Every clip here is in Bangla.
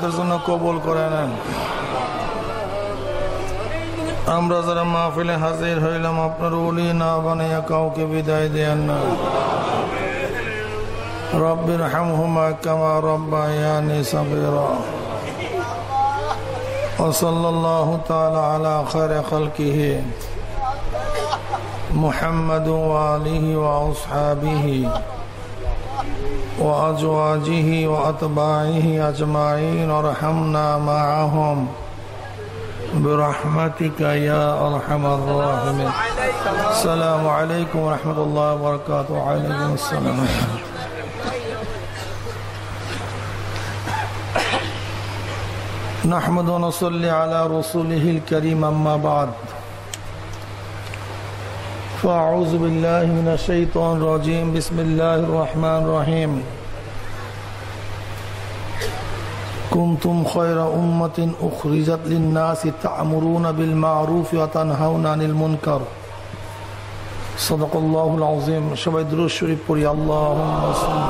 হেদায়তের জন্য কবুল করে নেন আমরা যারা মাহফিলে হাজির হইলাম আপনার উলি না বানাইয়া কাউকে বিদায় দেন না রব্বির হামহুমা কামা রব্বায়ানি সাবিরা وصلى الله تعالى على خير خلقه محمد وآله وأصحابه وأزواجه وأتباعه أجمعين وارحمنا معهم. برحمتك يا أرحم الراحمين. السلام عليكم ورحمة الله وبركاته. وعليكم السلام. نحمد ونصلي على رسوله الكريم أما بعد. فأعوذ بالله من الشيطان الرجيم. بسم الله الرحمن الرحيم. كنتم خير أمة أخرجت للناس تأمرون بالمعروف وتنهون عن المنكر. صدق الله العظيم شبه دروس شريف قري اللهم صل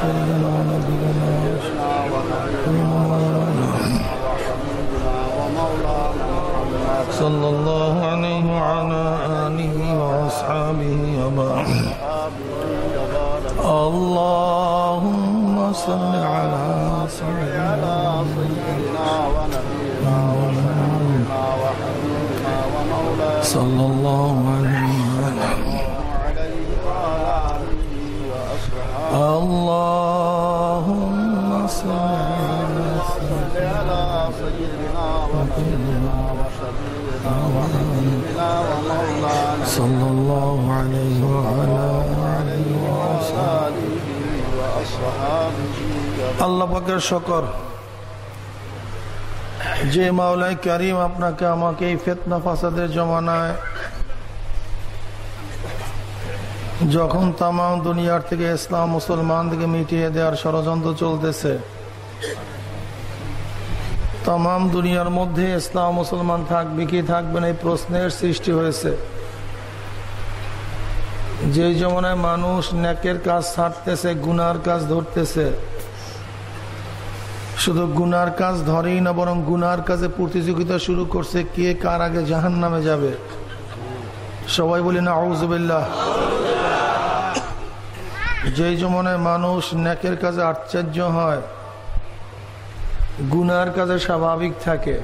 سيدنا ونبينا صلى الله عليه وعلى اللهم صل على سيدنا صلى الله আল্লাহ পাকের শকর। যে মাওলাই করিম আপনাকে আমাকে এই ফেতনা ফাসাদের জমানায় যখন তাম দুনিয়ার থেকে ইসলাম মুসলমান থেকে মিটিয়ে দেওয়ার ষড়যন্ত্র চলতেছে তাম দুনিয়ার মধ্যে ইসলাম মুসলমান থাকবে কি থাকবে না এই প্রশ্নের সৃষ্টি হয়েছে। যে জমানায় মানুষ ন্যাকের কাজ ছাড়তেছে, গুনার কাজ ধরতেছে। শুধু গুনার কাজ ধরেই না, বরং গুনার কাজে প্রতিযোগিতা শুরু করছে। কে কার আগে জাহান নামে যাবে? সবাই বলি না আউজবিল্লাহ যেই জমানায় মানুষ ন্যাকের কাজে আশ্চর্য হয়, গুনার কাজে স্বাভাবিক থাকে।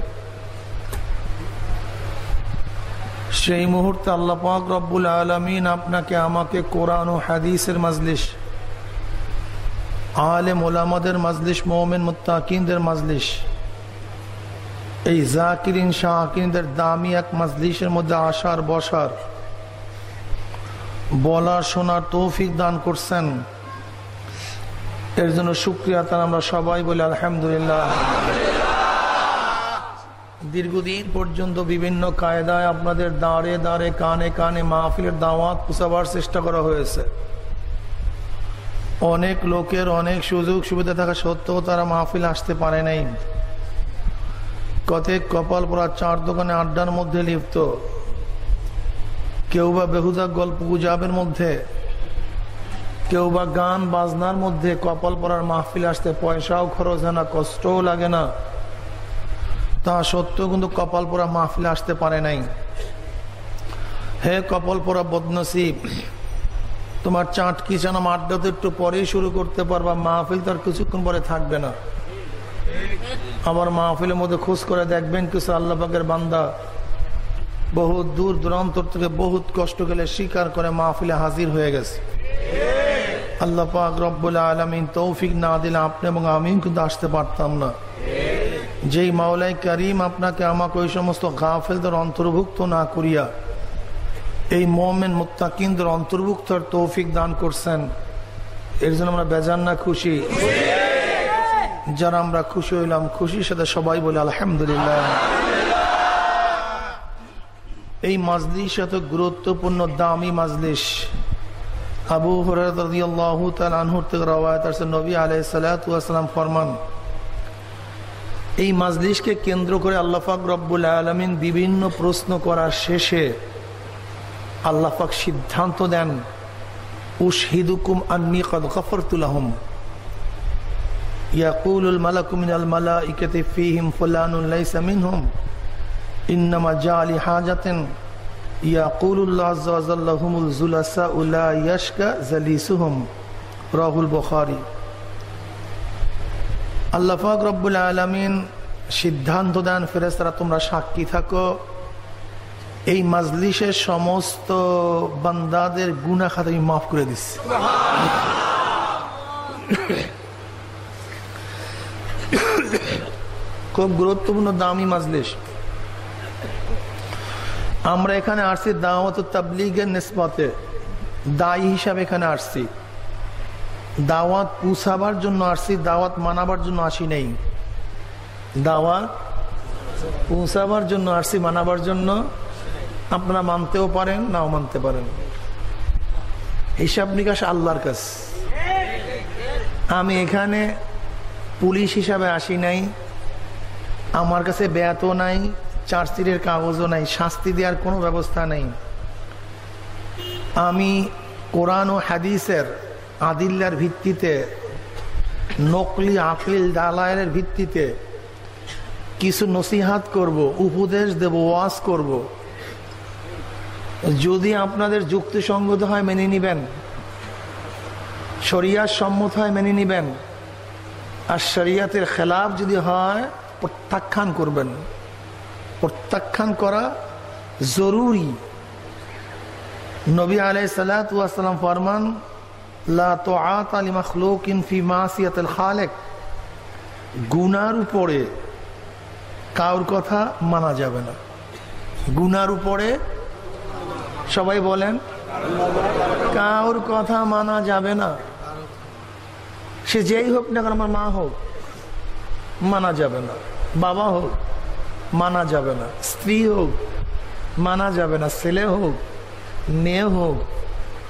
সেই মুহূর্তে আল্লাহ পাক রব্বুল আলমিন আপনাকে, আমাকে কোরআন ও হাদিসের মাজলিস আলে মোলামদের মাজলিস, মোমেন মুত্তাকিনদের মাজলিস, এই জাকিরিন শাহকিনদের দামি এক মাজলিসের মধ্যে আসার, বসার বলা শোনার তৌফিক দান করছেন। এর জন্য সুক্রিয়া তার আমরা সবাই বলি আলহামদুলিল্লাহ। দীর্ঘদিন পর্যন্ত বিভিন্ন কায়দায় আপনাদের দাঁড়ে দাঁড়ে, কানে কানে মাহফিলের দাওয়াত পুষাবার চেষ্টা করা হয়েছে। অনেক লোকের অনেক সুযোগ সুবিধা থাকা সত্ত্বেও তারা মাহফিল আসতে পারে নাই। কতক কপাল পরা চার দোকানে আড্ডার মধ্যে লিপ্ত। কেউ বা বেহুদা গল্প গুজাবের মধ্যে। কেউ বা গান বাজনার মধ্যে কপাল পরার মাহফিল আসতে পয়সাও খরচ হয় না, কষ্টও লাগে না। তা সত্ত্বেও কিন্তু কপাল পোড়া মাহফিলে আসতে পারে নাই। হে কপাল পোড়া বদনসিব, তোমার চাটকি যেন আড্ডা তো একটু পরেই শুরু করতে পারবা, মাহফিল তো আর কিছুক্ষণ পরে থাকবে না। আবার মাহফিলের মধ্যে খোঁজ করে দেখবেন কিছু আল্লাহ পাকের বান্দা বহুত দূর দূরান্তর থেকে বহুত কষ্ট গেলে স্বীকার করে মাহফিলে হাজির হয়ে গেছে। আল্লাহ রব্বুল আলমিন তৌফিক না দিলে আপনি এবং আমিও কিন্তু আসতে পারতাম না। যেই মাওলাই করিম আপনাকে আমাকে ওই সমস্ত গাফেলদের অন্তর্ভুক্ত না করিয়া এই মোমেন মুত্তাকিনদের অন্তর্ভুক্ত তৌফিক দান করছেন, এর জন্য আমরা বেজান না খুশি। যারা আমরা খুশি হইলাম, খুশির সাথে সবাই বলে আলহামদুলিল্লাহ। এই মাজলিস এত গুরুত্বপূর্ণ, দামি মাজলিস। আবু হরিয়াল্লাহ তাল আনহুর থেকে রওয়ায়ত নবী আলাই সালাম ফরমান এই মাজলিশকে কেন্দ্র করে আল্লাফাক রব্বুল আলমিন বিভিন্ন প্রশ্ন করার শেষে আল্লাফাক সিদ্ধান্ত দেন, উশহিদুকুম আন্নি কদ গফরতুলাহম ইয়াকুলুল আল মালা ইকেতে হুম জালিসুহম। রাহুল বখারি। আল্লাহ পাক রব্বুল আলমিন সিদ্ধান্ত দেন ফেরেস্তারা তোমরা সাক্ষী থাকো। এই মাজলিসের সমস্ত বান্দাদের গুনা খাতে আমি মাফ করে দিচ্ছি। খুব গুরুত্বপূর্ণ দামি মাজলিস। আমরা এখানে আসছি দাওয়াত তাবলিগের নিসবতে। দায়ী হিসাবে এখানে আসছি। দাওয়াত পুষাবার জন্য আসছি, দাওয়াত মানাবার জন্য আসি নেই। দাওয়াত পৌঁছাবার জন্য আসছি, মানাবার জন্য আপনারা মানতেও পারেন, নাও মানতে পারেন। হিসাব নিকাশ আল্লাহর কাছ। আমি এখানে পুলিশ হিসাবে আসি নাই, আমার কাছে ব্যাত নাই, চার্জশিটের কাগজও নাই, শাস্তি দেওয়ার কোনো ব্যবস্থা নেই। আমি কোরআন ও হাদিসের আদিল্লার ভিত্তিতে, নকলি আকিল দালায়ের ভিত্তিতে কিছু নসিহাত করব, উপদেশ দেব, ওয়াজ করব। যদি আপনাদের যুক্তিসঙ্গত হয় মেনে নিবেন, শরিয়ার সম্মত হয় মেনে নিবেন, আর শরিয়াতের খেলাফ যদি হয়, প্রত্যাখ্যান করবেন। প্রত্যাখ্যান করা জরুরি। নবী আলাই সালাম ফরমান খালেক। গুনার উপরে কাউর কথা মানা যাবে না। গুনার উপরে সবাই বলেন কাউর কথা মানা যাবে না। সে যেই হোক না কেন আমার মা হোক, মানা যাবে না। বাবা হোক, মানা যাবে না। স্ত্রী হোক, মানা যাবে না। ছেলে হোক, মেয়ে হোক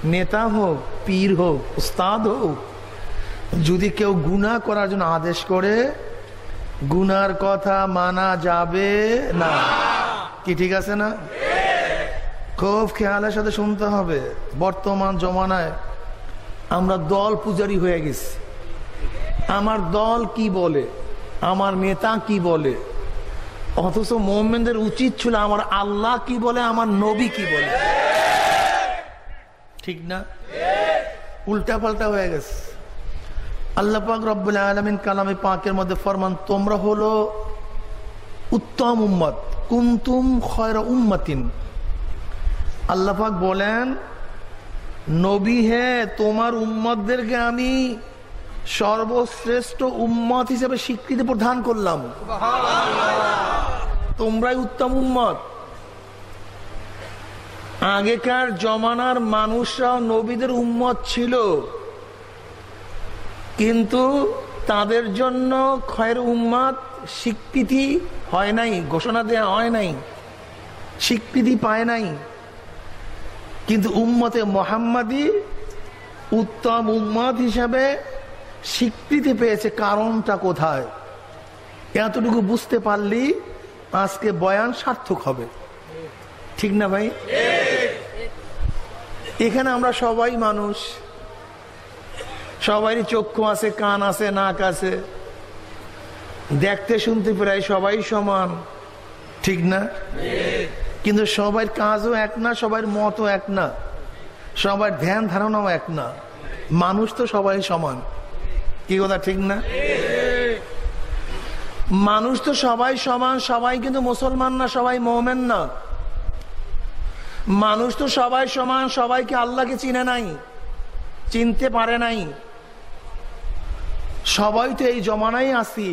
নেতা হোক, পীর হোক, উস্তাদ হোক, যদি কেউ গুণা করার জন্য আদেশ করে, গুনার কথা মানা যাবে না। কি ঠিক আছে না? খুব খেয়ালের সাথে শুনতে হবে। বর্তমান জমানায় আমরা দল পূজারি হয়ে গেছি। আমার দল কি বলে? আমার নেতা কি বলে? অথচ মোমেনদের উচিত ছিল আমার আল্লাহ কি বলে, আমার নবী কি বলে? ঠিক না? উল্টা পাল্টা হয়ে গেছে। আল্লাহ পাক রব্বুল আলমিন কালামে পাকের মধ্যে ফরমান তোমরা হলো উত্তম উম্মত কুন্তুম খয়রা উম্মাতিন। আল্লাহ পাক বলেন নবী হে তোমার উম্মতদেরকে আমি সর্বশ্রেষ্ঠ উম্মত হিসেবে স্বীকৃতি প্রদান করলাম। তোমরাই উত্তম উম্মত। আগেকার জমানার মানুষরা নবীদের উম্মত ছিল। কিন্তু তাদের জন্য খয়ের উম্মাদ স্বীকৃতি হয় নাই, ঘোষণা দেওয়া হয় নাই, স্বীকৃতি পায় নাই। কিন্তু উম্মতে মোহাম্মদী উত্তম উম্মত হিসাবে স্বীকৃতি পেয়েছে, কারণটা কোথায়? এতটুকু বুঝতে পারলি আজকে বয়ান সার্থক হবে। ঠিক না ভাই? এখানে আমরা সবাই মানুষ। সবারই চক্ষু আছে, কান আছে, নাক আছে। দেখতে, শুনতে প্রায় সবাই সমান। ঠিক না? কিন্তু সবার কাজও এক না, সবার মতও এক না। সবার ধ্যান ধারণাও এক না। মানুষ তো সবাই সমান। কি কথা, ঠিক না? মানুষ তো সবাই সমান, সবাই কিন্তু মুসলমান না, সবাই মোমেন না। মানুষ তো সবাই সমান, সবাইকে আল্লাহকে চিনে নাই, চিনতে পারে নাই। সবাই তো এই জমানাই আসি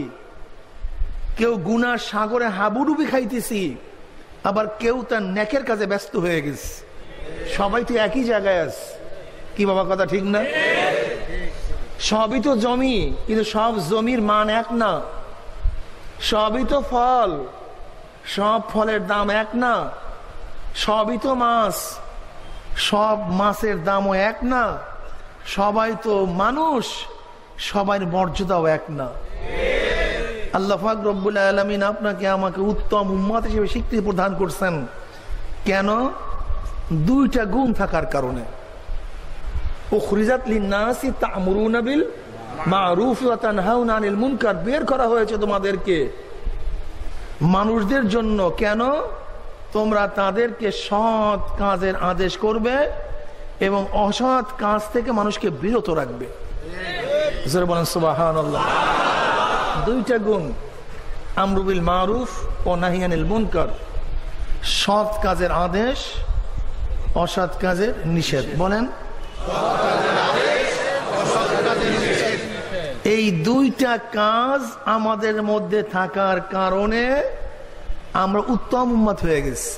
কেউ গুনার সাগরে হাবুডুবি খাইতেছি, আবার কেউ তার নেকের কাজে ব্যস্ত হয়ে গেছে। সবাই তো একই জায়গায় আছে। কি বাবা কথা, ঠিক না? সবই তো জমি, কিন্তু সব জমির মান এক না। সবই তো ফল, সব ফলের দাম এক না। সবই তো মাছ। সব মাছের দামও এক না। সবাই তো মানুষ। সবার মর্যাদাও এক না। আল্লাহ রব্বুল আলমিন আপনাকে আমাকে উত্তম উম্মত হিসেবে স্বীকৃতি প্রদান করছেন। কেন? দুইটা গুণ থাকার কারণে। বের করা হয়েছে তোমাদেরকে। মানুষদের জন্য কেন? তোমরা তাদেরকে সৎ কাজের আদেশ করবে এবং অসৎ কাজ থেকে মানুষকে বিরত রাখবে। দুইটা গুণ আমরুবিল মারুফ ও নাহিয়ানিল মুনকার। সৎ কাজের আদেশ, অসৎ কাজের নিষেধ। বলেন, এই দুইটা কাজ আমাদের মধ্যে থাকার কারণে আমরা উত্তম উম্মত হয়ে গেছি।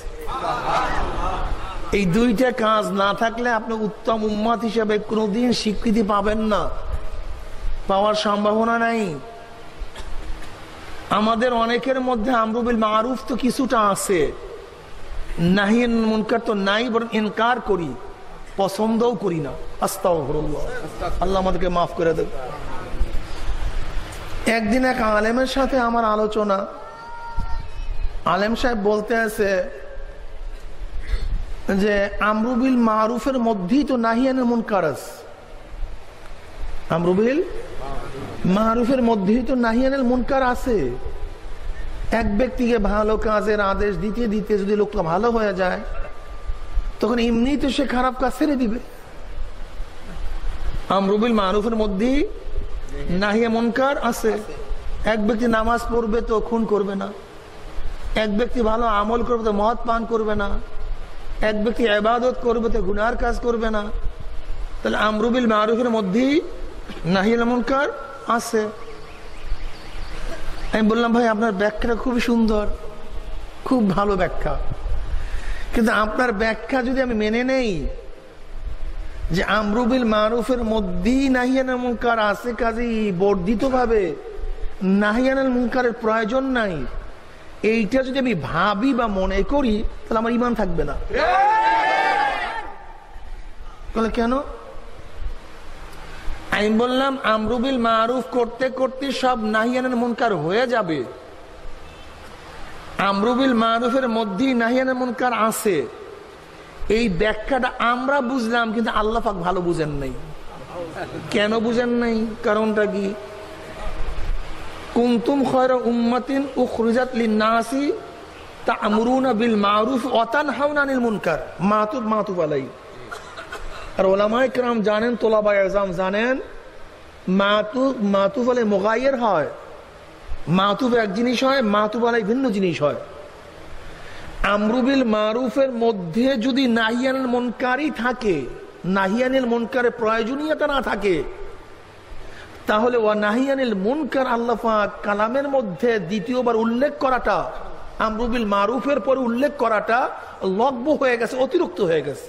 এই দুইটা কাজ না থাকলে আপনি উত্তম উম্মত হিসেবে কোনোদিন স্বীকৃতি পাবেন না। পাওয়ার সম্ভাবনা নাই। আমাদের অনেকের মধ্যে আমরুবিল মারুফ তো কিছুটা আছে। নাহিন মুনকার তো নাই, বরং ইনকার করি। পছন্দও করি না। আস্তাও আল্লাহ আমাদেরকে মাফ করে দেবে। একদিন এক আলেমের সাথে আমার আলোচনা আলেম সাহেব বলতে আছে যে আমরুবিল মারুফের মধ্যেই তো নাহিয়ানের মুনকার আছে। আমরুবিল মারুফের মধ্যেই তো নাহিয়ানের মুনকার আছে। এক ব্যক্তিকে ভালো কাজের আদেশ দিতে দিতে যদি লোকটা ভালো হয়ে যায়, তখন এমনি তো সে খারাপ কাজ ছেড়ে দিবে। আমরুবিল মারুফের মধ্যেই নাহিয়া মুনকার আছে। এক ব্যক্তি নামাজ পড়বে তো খুন করবে না। এক ব্যক্তি ভালো আমল করবে তো মদ পান করবে না। এক ব্যক্তি আবাদত করবে তো গুনার কাজ করবে না। তাহলে আমরুবিল মারুফের মধ্যেই নাহিয়াল মুনকার আছে। আমি বললাম, ভাই, আপনার ব্যাখ্যাটা খুবই সুন্দর। খুব ভালো ব্যাখ্যা। কিন্তু আপনার ব্যাখ্যা যদি আমি মেনে নেই, যে আমরুবিল মারুফের মধ্যেই নাহিয়ানের মুনকার আছে কাজেই বর্ধিত ভাবে নাহিয়ানের মুনকারের প্রয়োজন নাই। এইটা যদি আমি ভাবি বা মনে করি, তাহলে আমার ইমান থাকবে না। কেন? আমি বললাম আমরুবিল মারুফ করতে করতে সব নাহিয়ানের মুনকার হয়ে যাবে। আমরুবিল মারুফের মধ্যেই নাহিয়ানের মনকার আছে। এই ব্যাখ্যাটা আমরা বুঝলাম, কিন্তু আল্লাহ পাক ভালো বুঝেন নাই। কেন বুঝেন নাই? কারণটা কি? কুন্তুম খয়রা উম্মাতিন উখরিজাত লিন-নাসি তা'মুরুনা বিল মারুফ ওয়া তানহাউনা আনিল মুনকার। মাতুব মাতুব আলাই আর ওলামায়ে কেরাম জানেন তোলাবা এজাম জানেন মাতুব মাতুব আলাই মুগাইয়ের হয়। মাতুব এক জিনিস হয় মাতুব আলাই ভিন্ন জিনিস হয়। আমরুবিল মারুফের মধ্যে যদি নাহিয়ানের মনকারই থাকে, নাহিয়ানিল মনকারের প্রয়োজনীয়তা না থাকে তাহলে ও নাহিয়ানিল মুনকার আল্লাফা কালামের মধ্যে দ্বিতীয়বার উল্লেখ করাটা আমরুবিল মারুফের পরে উল্লেখ করাটা লগ্ব হয়ে গেছে অতিরিক্ত হয়ে গেছে।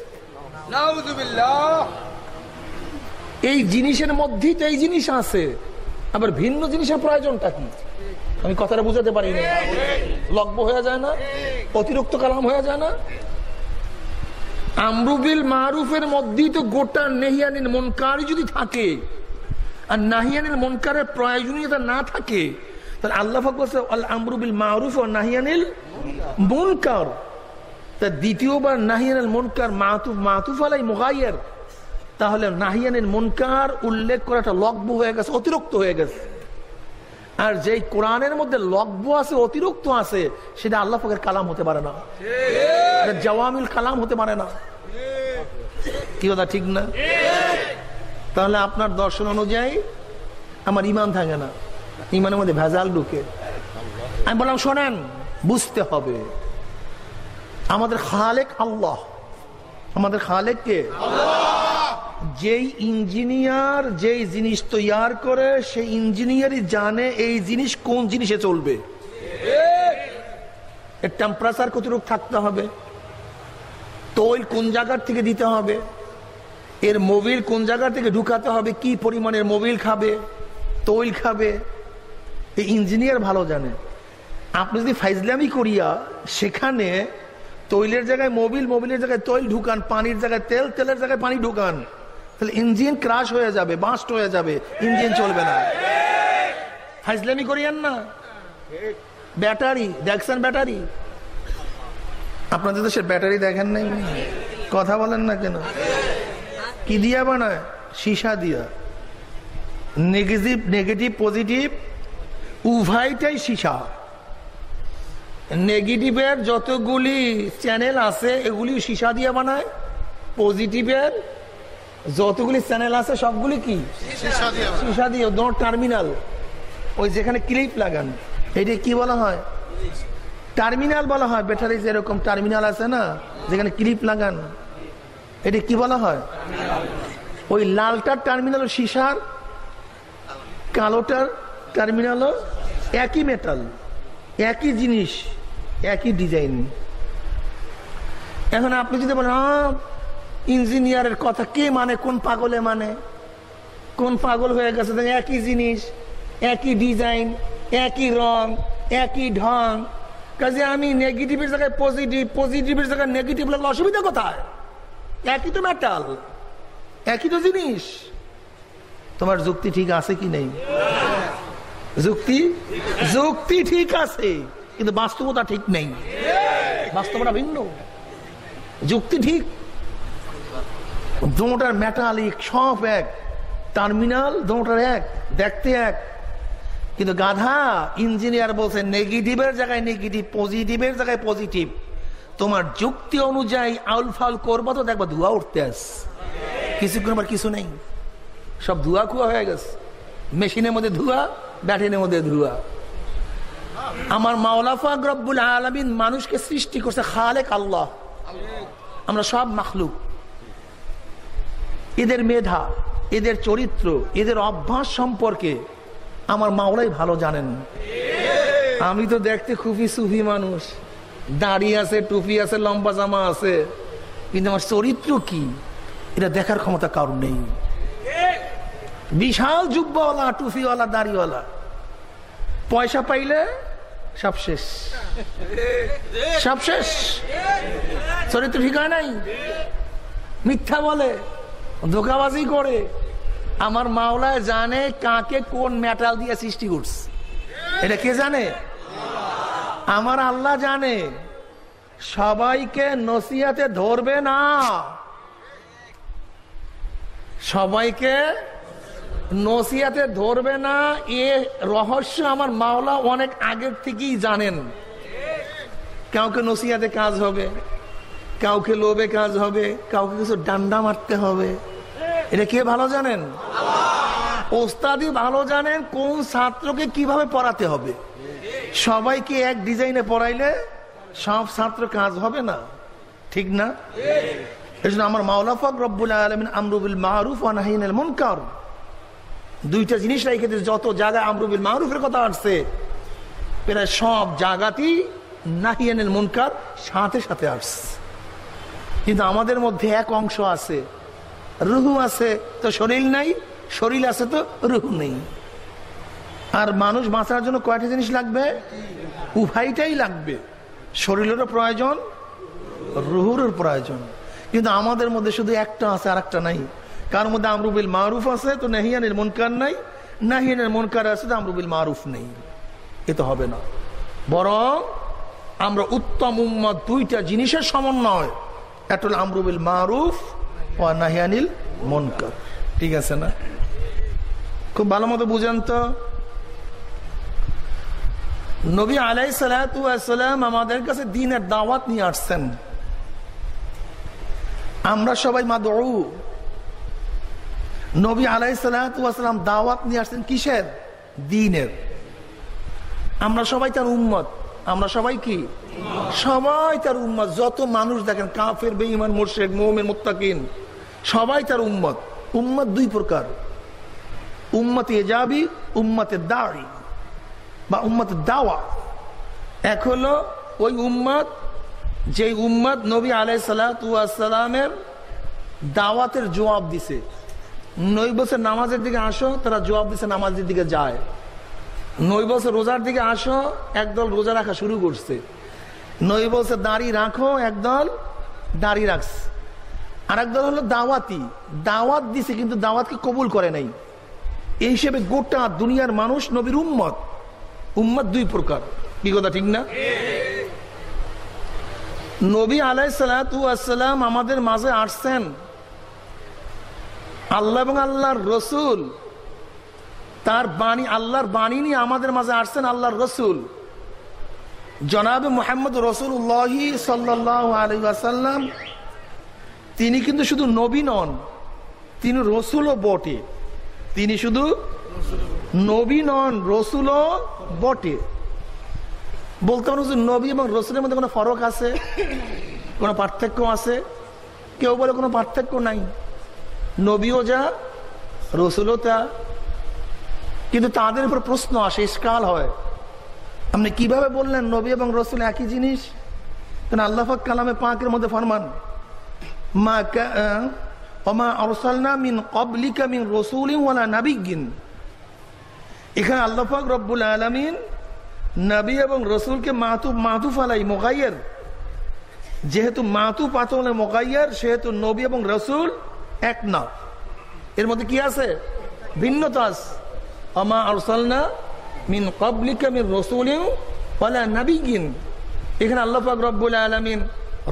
এই জিনিসের মধ্যেই তো এই জিনিস আছে। আবার ভিন্ন জিনিসের প্রয়োজনটা কি? আমি কথাটা বুঝাতে পারি না। লগ্ব হয়ে যায় না? অতিরিক্ত কালাম হয়ে যায় না? আমরুবিল মারুফের মধ্যেই তো গোটা নেহিয়ানির মনকারই যদি থাকে আর নাহিয়ানিল মনকারের প্রয়োজনীয়তা না থাকে তাহলে আল্লাহ বলছে আমরুবিল মারুফ ও নাহিয়ানিল মনকার। তা দ্বিতীয়বার নাহিয়ানিল মনকার মাতুফ মাতুফ আলাই মুগাইয়ের। তাহলে নাহিয়ানিল মনকার উল্লেখ করাটা লগ্ব হয়ে গেছে অতিরিক্ত হয়ে গেছে। আর যেই কোরআনের মধ্যে লগ্ব আছে অতিরিক্ত আছে সেটা আল্লাহ পাকের কালাম হতে পারে না। জওয়ামিল কালাম হতে পারে না। কি কথা ঠিক না? তাহলে আপনার দর্শন অনুযায়ী আমার ইমান থাকে না। ইমানের মধ্যে ভেজাল ঢুকে। আমি বললাম শোনেন বুঝতে হবে। আমাদের খালেক আল্লাহ। আমাদের খালেক কে? যেই ইঞ্জিনিয়ার যেই জিনিস তৈয়ার করে সেই ইঞ্জিনিয়ারই জানে এই জিনিস কোন জিনিসে চলবে। এর টেম্পারেচার কতটুকু থাকতে হবে? তৈল কোন জায়গার থেকে দিতে হবে? এর মোবিল কোন জায়গা থেকে ঢুকাতে হবে? কি পরিমাণের মোবিল খাবে? তৈল খাবে? এই ইঞ্জিনিয়ার ভালো জানে। আপনি যদি ফাইজলামি করিয়া সেখানে তৈলের জায়গায় মোবিল, মোবিলের জায়গায় তৈল ঢুকান, পানির জায়গায় তেল, তেলের জায়গায় পানি ঢুকান, তাহলে ইঞ্জিন ক্রাশ হয়ে যাবে, বাস্ট হয়ে যাবে, ইঞ্জিন চলবে না। ফাইজলামি করিয়েন না। ব্যাটারি, দেখছেন ব্যাটারি? আপনাদের দেশের ব্যাটারি দেখেন নাই? কথা বলেন না কেন? কি দিয়া বানায়? সীসা দিয়া। নেগেটিভ নেগেটিভ পজিটিভ উভয়টাই সীসা। নেগেটিভের যতগুলি চ্যানেল আছে এগুলি সীসা দিয়ে বানায়। পজিটিভের যতগুলি চ্যানেল আছে সবগুলি কি? সীসা দিয়ে দোনো টার্মিনাল ওই যেখানে ক্লিপ লাগান। এটা কি বলা হয়? টার্মিনাল বলা হয়। ব্যাটারি যেরকম টার্মিনাল আছে না যেখানে ক্লিপ লাগান। এটা কি বলা হয়? ওই লালটার টার্মিনাল সীসার, কালোটার টার্মিনালও একই মেটাল একই জিনিস, একই ডিজাইন এখন আপনি যদি বলেন ইঞ্জিনিয়ারের কথা কে মানে কোন পাগলে মানে? কোন পাগল হয়ে গেছে? একই জিনিস, একই ডিজাইন একই রং, একই ঢং। কাজে আমি নেগেটিভের জায়গায় পজিটিভ পজিটিভের জায়গায় নেগেটিভ লাগলে অসুবিধা কোথায়? একই তো মেটাল একই তো জিনিস। তোমার যুক্তি ঠিক আছে কি নেই? যুক্তি? যুক্তি ঠিক আছে, কিন্তু বাস্তবতা ঠিক নেই। বাস্তবতা ভিন্ন। যুক্তি ঠিক। দোটার মেটালিক সব এক টার্মিনাল দোটার এক, দেখতে এক। কিন্তু গাধা ইঞ্জিনিয়ার বলছে নেগেটিভের জায়গায় নেগেটিভ পজিটিভের জায়গায় পজিটিভ তোমার যুক্তি অনুযায়ী আউল ফাউল করব তো দেখবা ধোয়া উঠতে আস কিছুক্ষণ আবার কিছু নেই। সব ধোয়া খুয়া হয়ে গেছে। মেশিনের মধ্যে ধোয়া ব্যাটিনের মধ্যে ধোয়া। আমার মাওলাফা রব্বুল আলমিন মানুষকে সৃষ্টি করছে খালেক আল্লাহ। আমরা সব মাখলুক। এদের মেধা, এদের চরিত্র, এদের অভ্যাস সম্পর্কে আমার মাওলাই ভালো জানেন। আমি তো দেখতে খুবই সুফি মানুষ। দাড়ি আছে, টুপি আছে, লম্বা জামা আছে। কিন্তু আমার চরিত্র কি? এটা দেখার ক্ষমতা কারণ নেই। বিশাল জুব্বাওয়ালা টুফিওয়ালা দাড়িওয়ালা। পয়সা পাইলে সব শেষ। সব শেষ। চরিত্র ঠিক হয় নাই। মিথ্যা বলে, ধোকাবাজি করে। আমার মাওলায় জানে কাকে কোন মেটাল দিয়ে সৃষ্টি করছে। এটা কে জানে? আমার আল্লাহ জানে। সবাইকে নসিয়াতে ধরবে না। সবাইকে নসিহাতে ধরবে না। এ রহস্য আমার মাওলা অনেক আগের থেকেই জানেন। কাউকে নসিহাতে কাজ হবে, কাউকে লোভে কাজ হবে, কাউকে কিছু ডান্ডা মারতে হবে। এটা কে ভালো জানেন? ওস্তাদি ভালো জানেন কোন ছাত্রকে কীভাবে পড়াতে হবে। সবাইকে এক ডিজাইনে পড়াইলে সব ছাত্র কাজ হবে না। ঠিক না? এই জন্য আমার মাওলাফাক রব্বুল আলমিন আমরুবুল মাহরুফ আনাহিনের মুনকার। দুইটা জিনিস রেখে যত জায়গায় আমরুবুল মাহরুফের কথা আসছে, প্রায় সব জায়গাতেই নাহিয়ানের মুনকার সাথে সাথে আসছে। কিন্তু আমাদের মধ্যে এক অংশ আছে, রুহু আছে, তো শরীর নাই, শরীর আছে, তো রুহু নেই। আর মানুষ বাঁচার জন্য কয়টা জিনিস লাগবে? উভয়টাই লাগবে। শরীরেরও প্রয়োজন, রুহুরও প্রয়োজন। কিন্তু আমাদের মধ্যে শুধু একটা আছে আর একটা নাই। কার মধ্যে আমরুবিল মারুফ আছে, তো নাহিয়ানের মনকার নাই। নাহিয়ানের মনকার আছে, তো আমরুবিল মারুফ নেই। এ তো হবে না। বরং আমরা উত্তম উম্মত দুইটা জিনিসের সমন্বয়। একটা হলো আমরুবিল মারুফ, ও নাহিয়ানিল মনকার। ঠিক আছে না? খুব ভালো মতো বুঝেন তো? নবী আলাই সালাম আমাদের কাছে দিনের দাওয়াত নিয়ে আসছেন। আমরা সবাই মা দৌ নবী আলাই সালাম দাওয়াত নিয়ে আসছেন কিসের? দিনের। আমরা সবাই তার উম্মত। আমরা সবাই কি? সবাই তার উম্মত। যত মানুষ দেখেন, কাফের, বেঈমান মোর্শেক মোমের মোত্তাকিন, সবাই তার উম্মত। উম্মত দুই প্রকার। উম্মতে এজাবি উম্মতে দাড়ি বা উম্মত দাওয়া। এক হলো ওই উম্মত যে উম্মত নবী আলাই সালামের দাওয়াতের জবাব দিছে। নই বছর নামাজের দিকে আসো, তারা জবাব দিছে নামাজের দিকে যায়। নই বছর রোজার দিকে আসো, একদল রোজা রাখা শুরু করছে। নই বছর দাড়ি রাখো, একদল দাড়ি রাখছে। আর একদল হলো দাওয়াতি। দাওয়াত দিছে, কিন্তু দাওয়াতকে কবুল করে নাই। এই হিসেবে গোটা দুনিয়ার মানুষ নবীর উম্মত। উম্মত দুই প্রকার। কি কথা, ঠিক না? নবী আলাই সালাম আমাদের মাঝে আসছেন। আল্লাহ এবং আল্লাহর রসুল, তার বাণী, আল্লাহর বাণী নিয়ে আমাদের মাঝে আসছেন আল্লাহর রসুল। জনাবে মোহাম্মদ আলী আসাল্লাম তিনি কিন্তু শুধু নবী নন, তিনি রসুলও বটে। তিনি শুধু নবী নন, রসুলও বটে। বলতে পারো যে নবী এবং রসুলের মধ্যে কোনো ফরক আছে? কোনো পার্থক্য আছে? কেউ বলে কোনো পার্থক্য নাই। নবীও যা, রসুলও তা। কিন্তু তাদের উপর প্রশ্ন আসে ইস্কাল হয়। আপনি কীভাবে বললেন নবী এবং রসুল একই জিনিস? কেন আল্লাহাক কালামে পাঁকের মধ্যে ফরমান, মা অমা আরসালনা মিন কবলিকা মিন রসুলিন ওয়ালা নাবিগিন এখানে আল্লাহাক রব্বুল আলমিন নবী এবং রসুলকে মাতুফ মাতুফ আলাই মোকাইয়ের যেহেতু মাতু পাতলে মোগাইয়ার, সেহেতু নবী এবং রসুল এক না। এর মধ্যে কি আছে? ভিন্নতা আছে। আমা আরসালনা মিন কবলিকা মিন রসুলিন ওয়ালা নাবিগিন এখানে আল্লাহ পাক রব্বুল আলমিন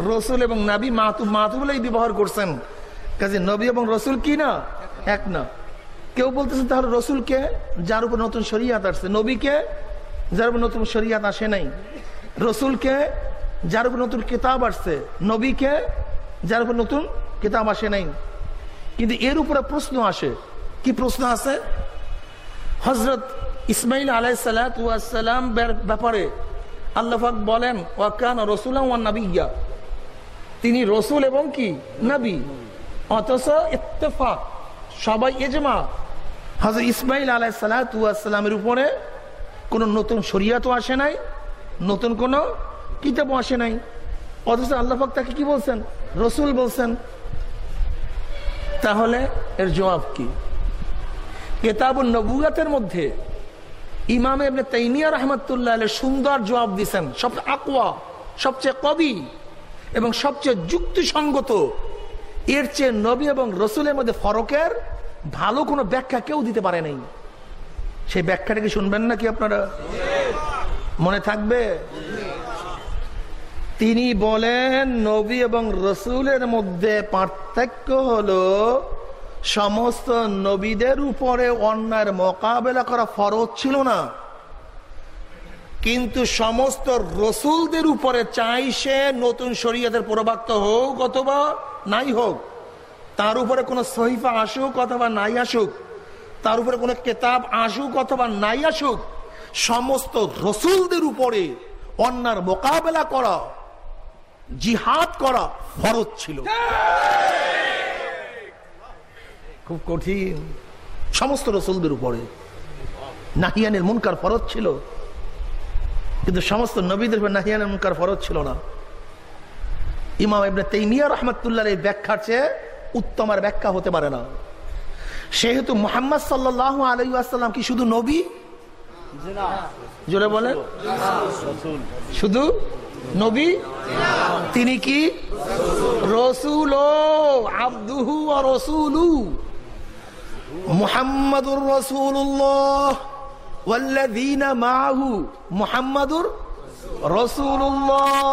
রসুল এবং নাবি মাতু বলেই ব্যবহার করছেন। কাজে নবী এবং রসুল কি না? এক না। কেউ বলতেছে, তাহলে রসুলকে, যার উপর নতুন শরিয়াত আসছে, নবীকে, যার উপর নতুন শরিয়াত আসে নাই, রসুলকে, যার উপর নতুন কিতাব আসছে, নবীকে, যার উপর নতুন কিতাব আসে নাই। কিন্তু এর উপরে প্রশ্ন আসে। কি প্রশ্ন আছে? হজরত ইসমাইল আলাই সালাম ব্যাপারে আল্লাহাক বলেন ওয়াকান নাবিয়া তিনি রসুল এবং কি? নবী। অথচ ইত্তেফাক। সবাই এজমা হজরত ইসমাইল আলাই সালাতামের উপরে কোনো নতুন শরিয়াতও আসে নাই, নতুন কোনো কিতাবও আসে নাই। অথচ আল্লাহাক তাকে কি বলছেন? রসুল বলছেন, তাহলে এর জবাব কি? কেতাবুল নবুয়াতের মধ্যে ইমাম এমনি তাইমিয়া রহমতুল্লাহ সুন্দর জবাব দিচ্ছেন সবচেয়ে আকোয়া সবচেয়ে কবি এবং সবচেয়ে যুক্তিসঙ্গত। এর চেয়ে নবী এবং রসুলের মধ্যে ফরকের ভালো কোনো ব্যাখ্যা কেউ দিতে পারে নাই। সেই ব্যাখ্যাটা কি শুনবেন নাকি আপনারা? মনে থাকবে? তিনি বলেন, নবী এবং রসুলের মধ্যে পার্থক্য হলো, সমস্ত নবীদের উপরে অন্যায়ের মোকাবেলা করা ফরজ ছিল না। কিন্তু সমস্ত রসুলদের উপরে চাই সে নতুন শরীয়তের প্রবাক্ত হোক অথবা নাই হোক। তার উপরে কোনো সহিফা আসুক অথবা নাই আসুক, তার উপরে কোনো কেতাব আসুক অথবা নাই আসুক, সমস্ত রসুলদের উপরে অন্যার মোকাবেলা করা, জিহাদ করা ফরজ ছিল। খুব কঠিন। সমস্ত রসুলদের উপরে নাহিয়ানের মুনকার ফরজ ছিল। কিন্তু সমস্ত নবীদের উপর নাহিয়ানের মুনকার ফরজ ছিল না। ইমাম ইবনে তেইমিয়া রহমতুল্লাহ এই ব্যাখ্যা চেয়ে উত্তম আর ব্যাখ্যা হতে পারে না সেহেতু মোহাম্মদ সাল্লাহ আলাইসাল্লাম কি শুধু নবী জোরে বলেন শুধু নবী তিনি কি রসুল আব্দুহু রসুলু মুহাম্মাদুর রসুল্লাহ والذين معه محمد رسول الله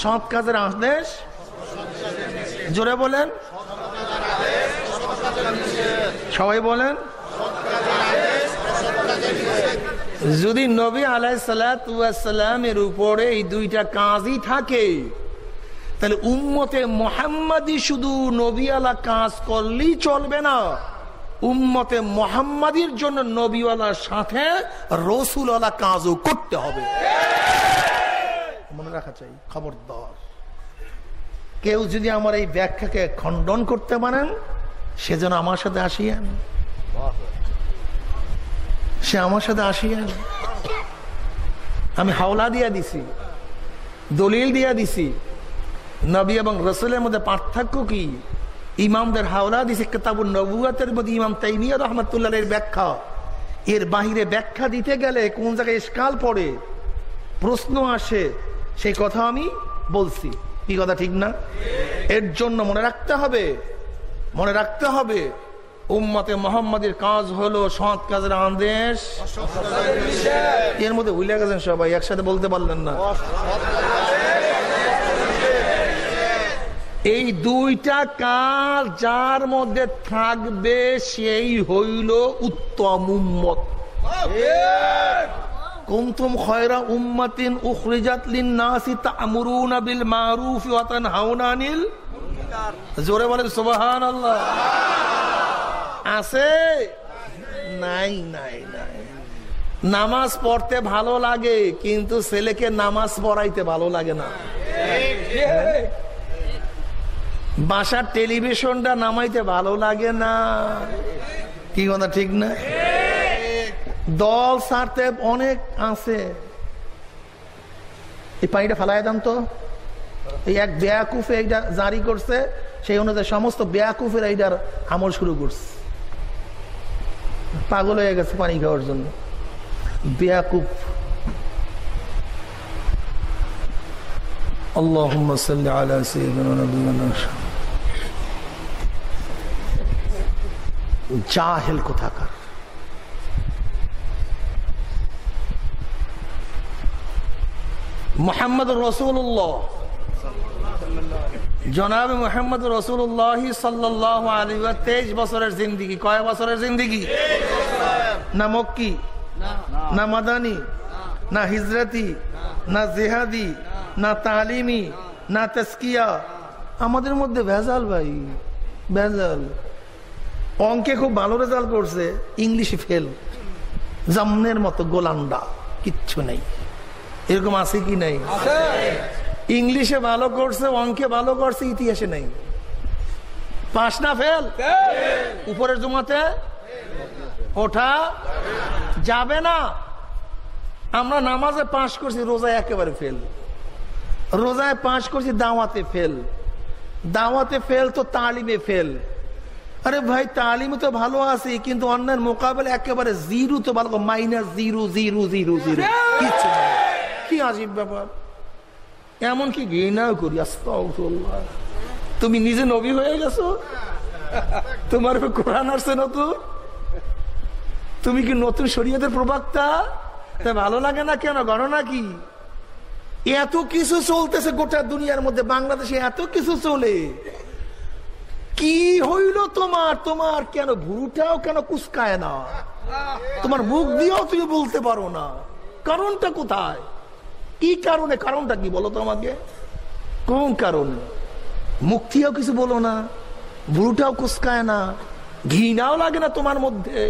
সৎ কাজের আদেশ? জোরে বলেন। সবাই বলেন। যদি নবী আলাই সালামের উপরে এই দুইটা কাজই থাকে, তাহলে উম্মতে মোহাম্মদী শুধু নবী আলা কাজ করলেই চলবে না। উম্মতে মোহাম্মদীর জন্য নবীওয়ালার সাথে রসুলওয়ালা কাজও করতে হবে। রাখা চাই, খবরদার। কেউ যদি আমার এই ব্যাখ্যাকে খণ্ডন করতে পারেন সেজন্য আমার সাথে আসিয়েন। সে আমার সাথে আসিয়েন। আমি হাওলা দিয়া দিছি, দলিল দিয়া দিছি। নবী এবং রসুলের মধ্যে পার্থক্য কি? ইমামদের হাওলা দিছে কেতাবুল নবুয়াতের মধ্যে ইমাম তাইমিয়া রহমতুল্লাহ এর ব্যাখ্যা। এর বাহিরে ব্যাখ্যা দিতে গেলে কোন জায়গায় স্কাল পড়ে? প্রশ্ন আসে সেই কথা আমি বলছি। কি কথা, ঠিক না? এর জন্য মনে রাখতে হবে, মনে রাখতে হবে, উম্মতে মোহাম্মদের কাজ হলো সৎ কাজের আদেশ। এর মধ্যে ভুলে গেছেন সবাই, একসাথে বলতে পারলেন না। এই দুইটা কাজ যার মধ্যে থাকবে, সেই হইল উত্তম উম্মত। কুনতুম খয়রা বিল মারুফি আনিল জোরে বলেন, সুবহানাল্লাহ। আছে? নাই নাই নাই। নামাজ পড়তে ভালো লাগে, কিন্তু ছেলেকে নামাজ পড়াইতে ভালো লাগে না। বাসার টেলিভিশনটা নামাইতে ভালো লাগে না। কি কথা, ঠিক না? দল সারতে অনেক আছে এই পানিটা ফেলাই দাম তো এই এক বেয়াকুফে এইটা জারি করছে সেই অনুযায়ী সমস্ত বেয়াকুফের এইটার আমল শুরু করছে পাগল হয়ে গেছে পানি খাওয়ার জন্য বেয়াকুফ اللهم صل على سيدنا نبينا জাহেল কোথাকার মোহাম্মদ রসুল্লাহ জনাব মোহাম্মদ রসুল্লাহ তেইশ বছরের জিন্দিগি। কয় বছরের জিন্দিগি? না মক্কি? না মাদানি? না হিজরতি? না জেহাদি? না তালিমি? না তেস্কিয়া আমাদের মধ্যে ভেজাল ভাই, ভেজাল। অঙ্কে খুব ভালো রেজাল্ট করছে, ইংলিশে ফেল জামনের মতো গোলান্ডা, কিচ্ছু নেই। এরকম আছে কি নাই? ইংলিশে ভালো করছে অঙ্কে ভালো করছে ইতিহাসে নেই। পাশ না ফেল। উপরের জমাতে ওঠা যাবে না। আমরা নামাজে পাশ করছি রোজায় একেবারে ফেল। রোজায় পাশ করছি দাওয়াতে ফেল। দাওয়াতে ফেল তো তালিমে ফেল। আরে ভাই তালিমে তো ভালো আছে কিন্তু অন্যের মোকাবেলা একেবারে জিরো তো ভালো minus zero zero zero zero. কিচ্ছু না। কি আজীব ব্যাপার? এমন কি ঘৃণাও করি, আস্তাগফিরুল্লাহ। তুমি নিজে নবী হয়ে গেছো? তোমার কোরআন আসছে নতুন? তুমি কি নতুন শরীয়তের প্রবক্তা? তা ভালো লাগে না কেন? গণনা কি? এত কিছু চলতেছে গোটা দুনিয়ার মধ্যে, বাংলাদেশে এত কিছু চলে। কি হইল তোমার? তোমার কেন ভুরুটাও কেন কুসকায় না? তোমার মুখ দিয়েও তুমি বলতে পারো না। কারণটা কোথায়? কি কারণে? কারণটা কি বলো তো আমাকে? কোন কারণে? মুক্তিও কিছু বলো না ভুরুটাও কুসকায় না, ঘৃণাও লাগে না তোমার মধ্যে।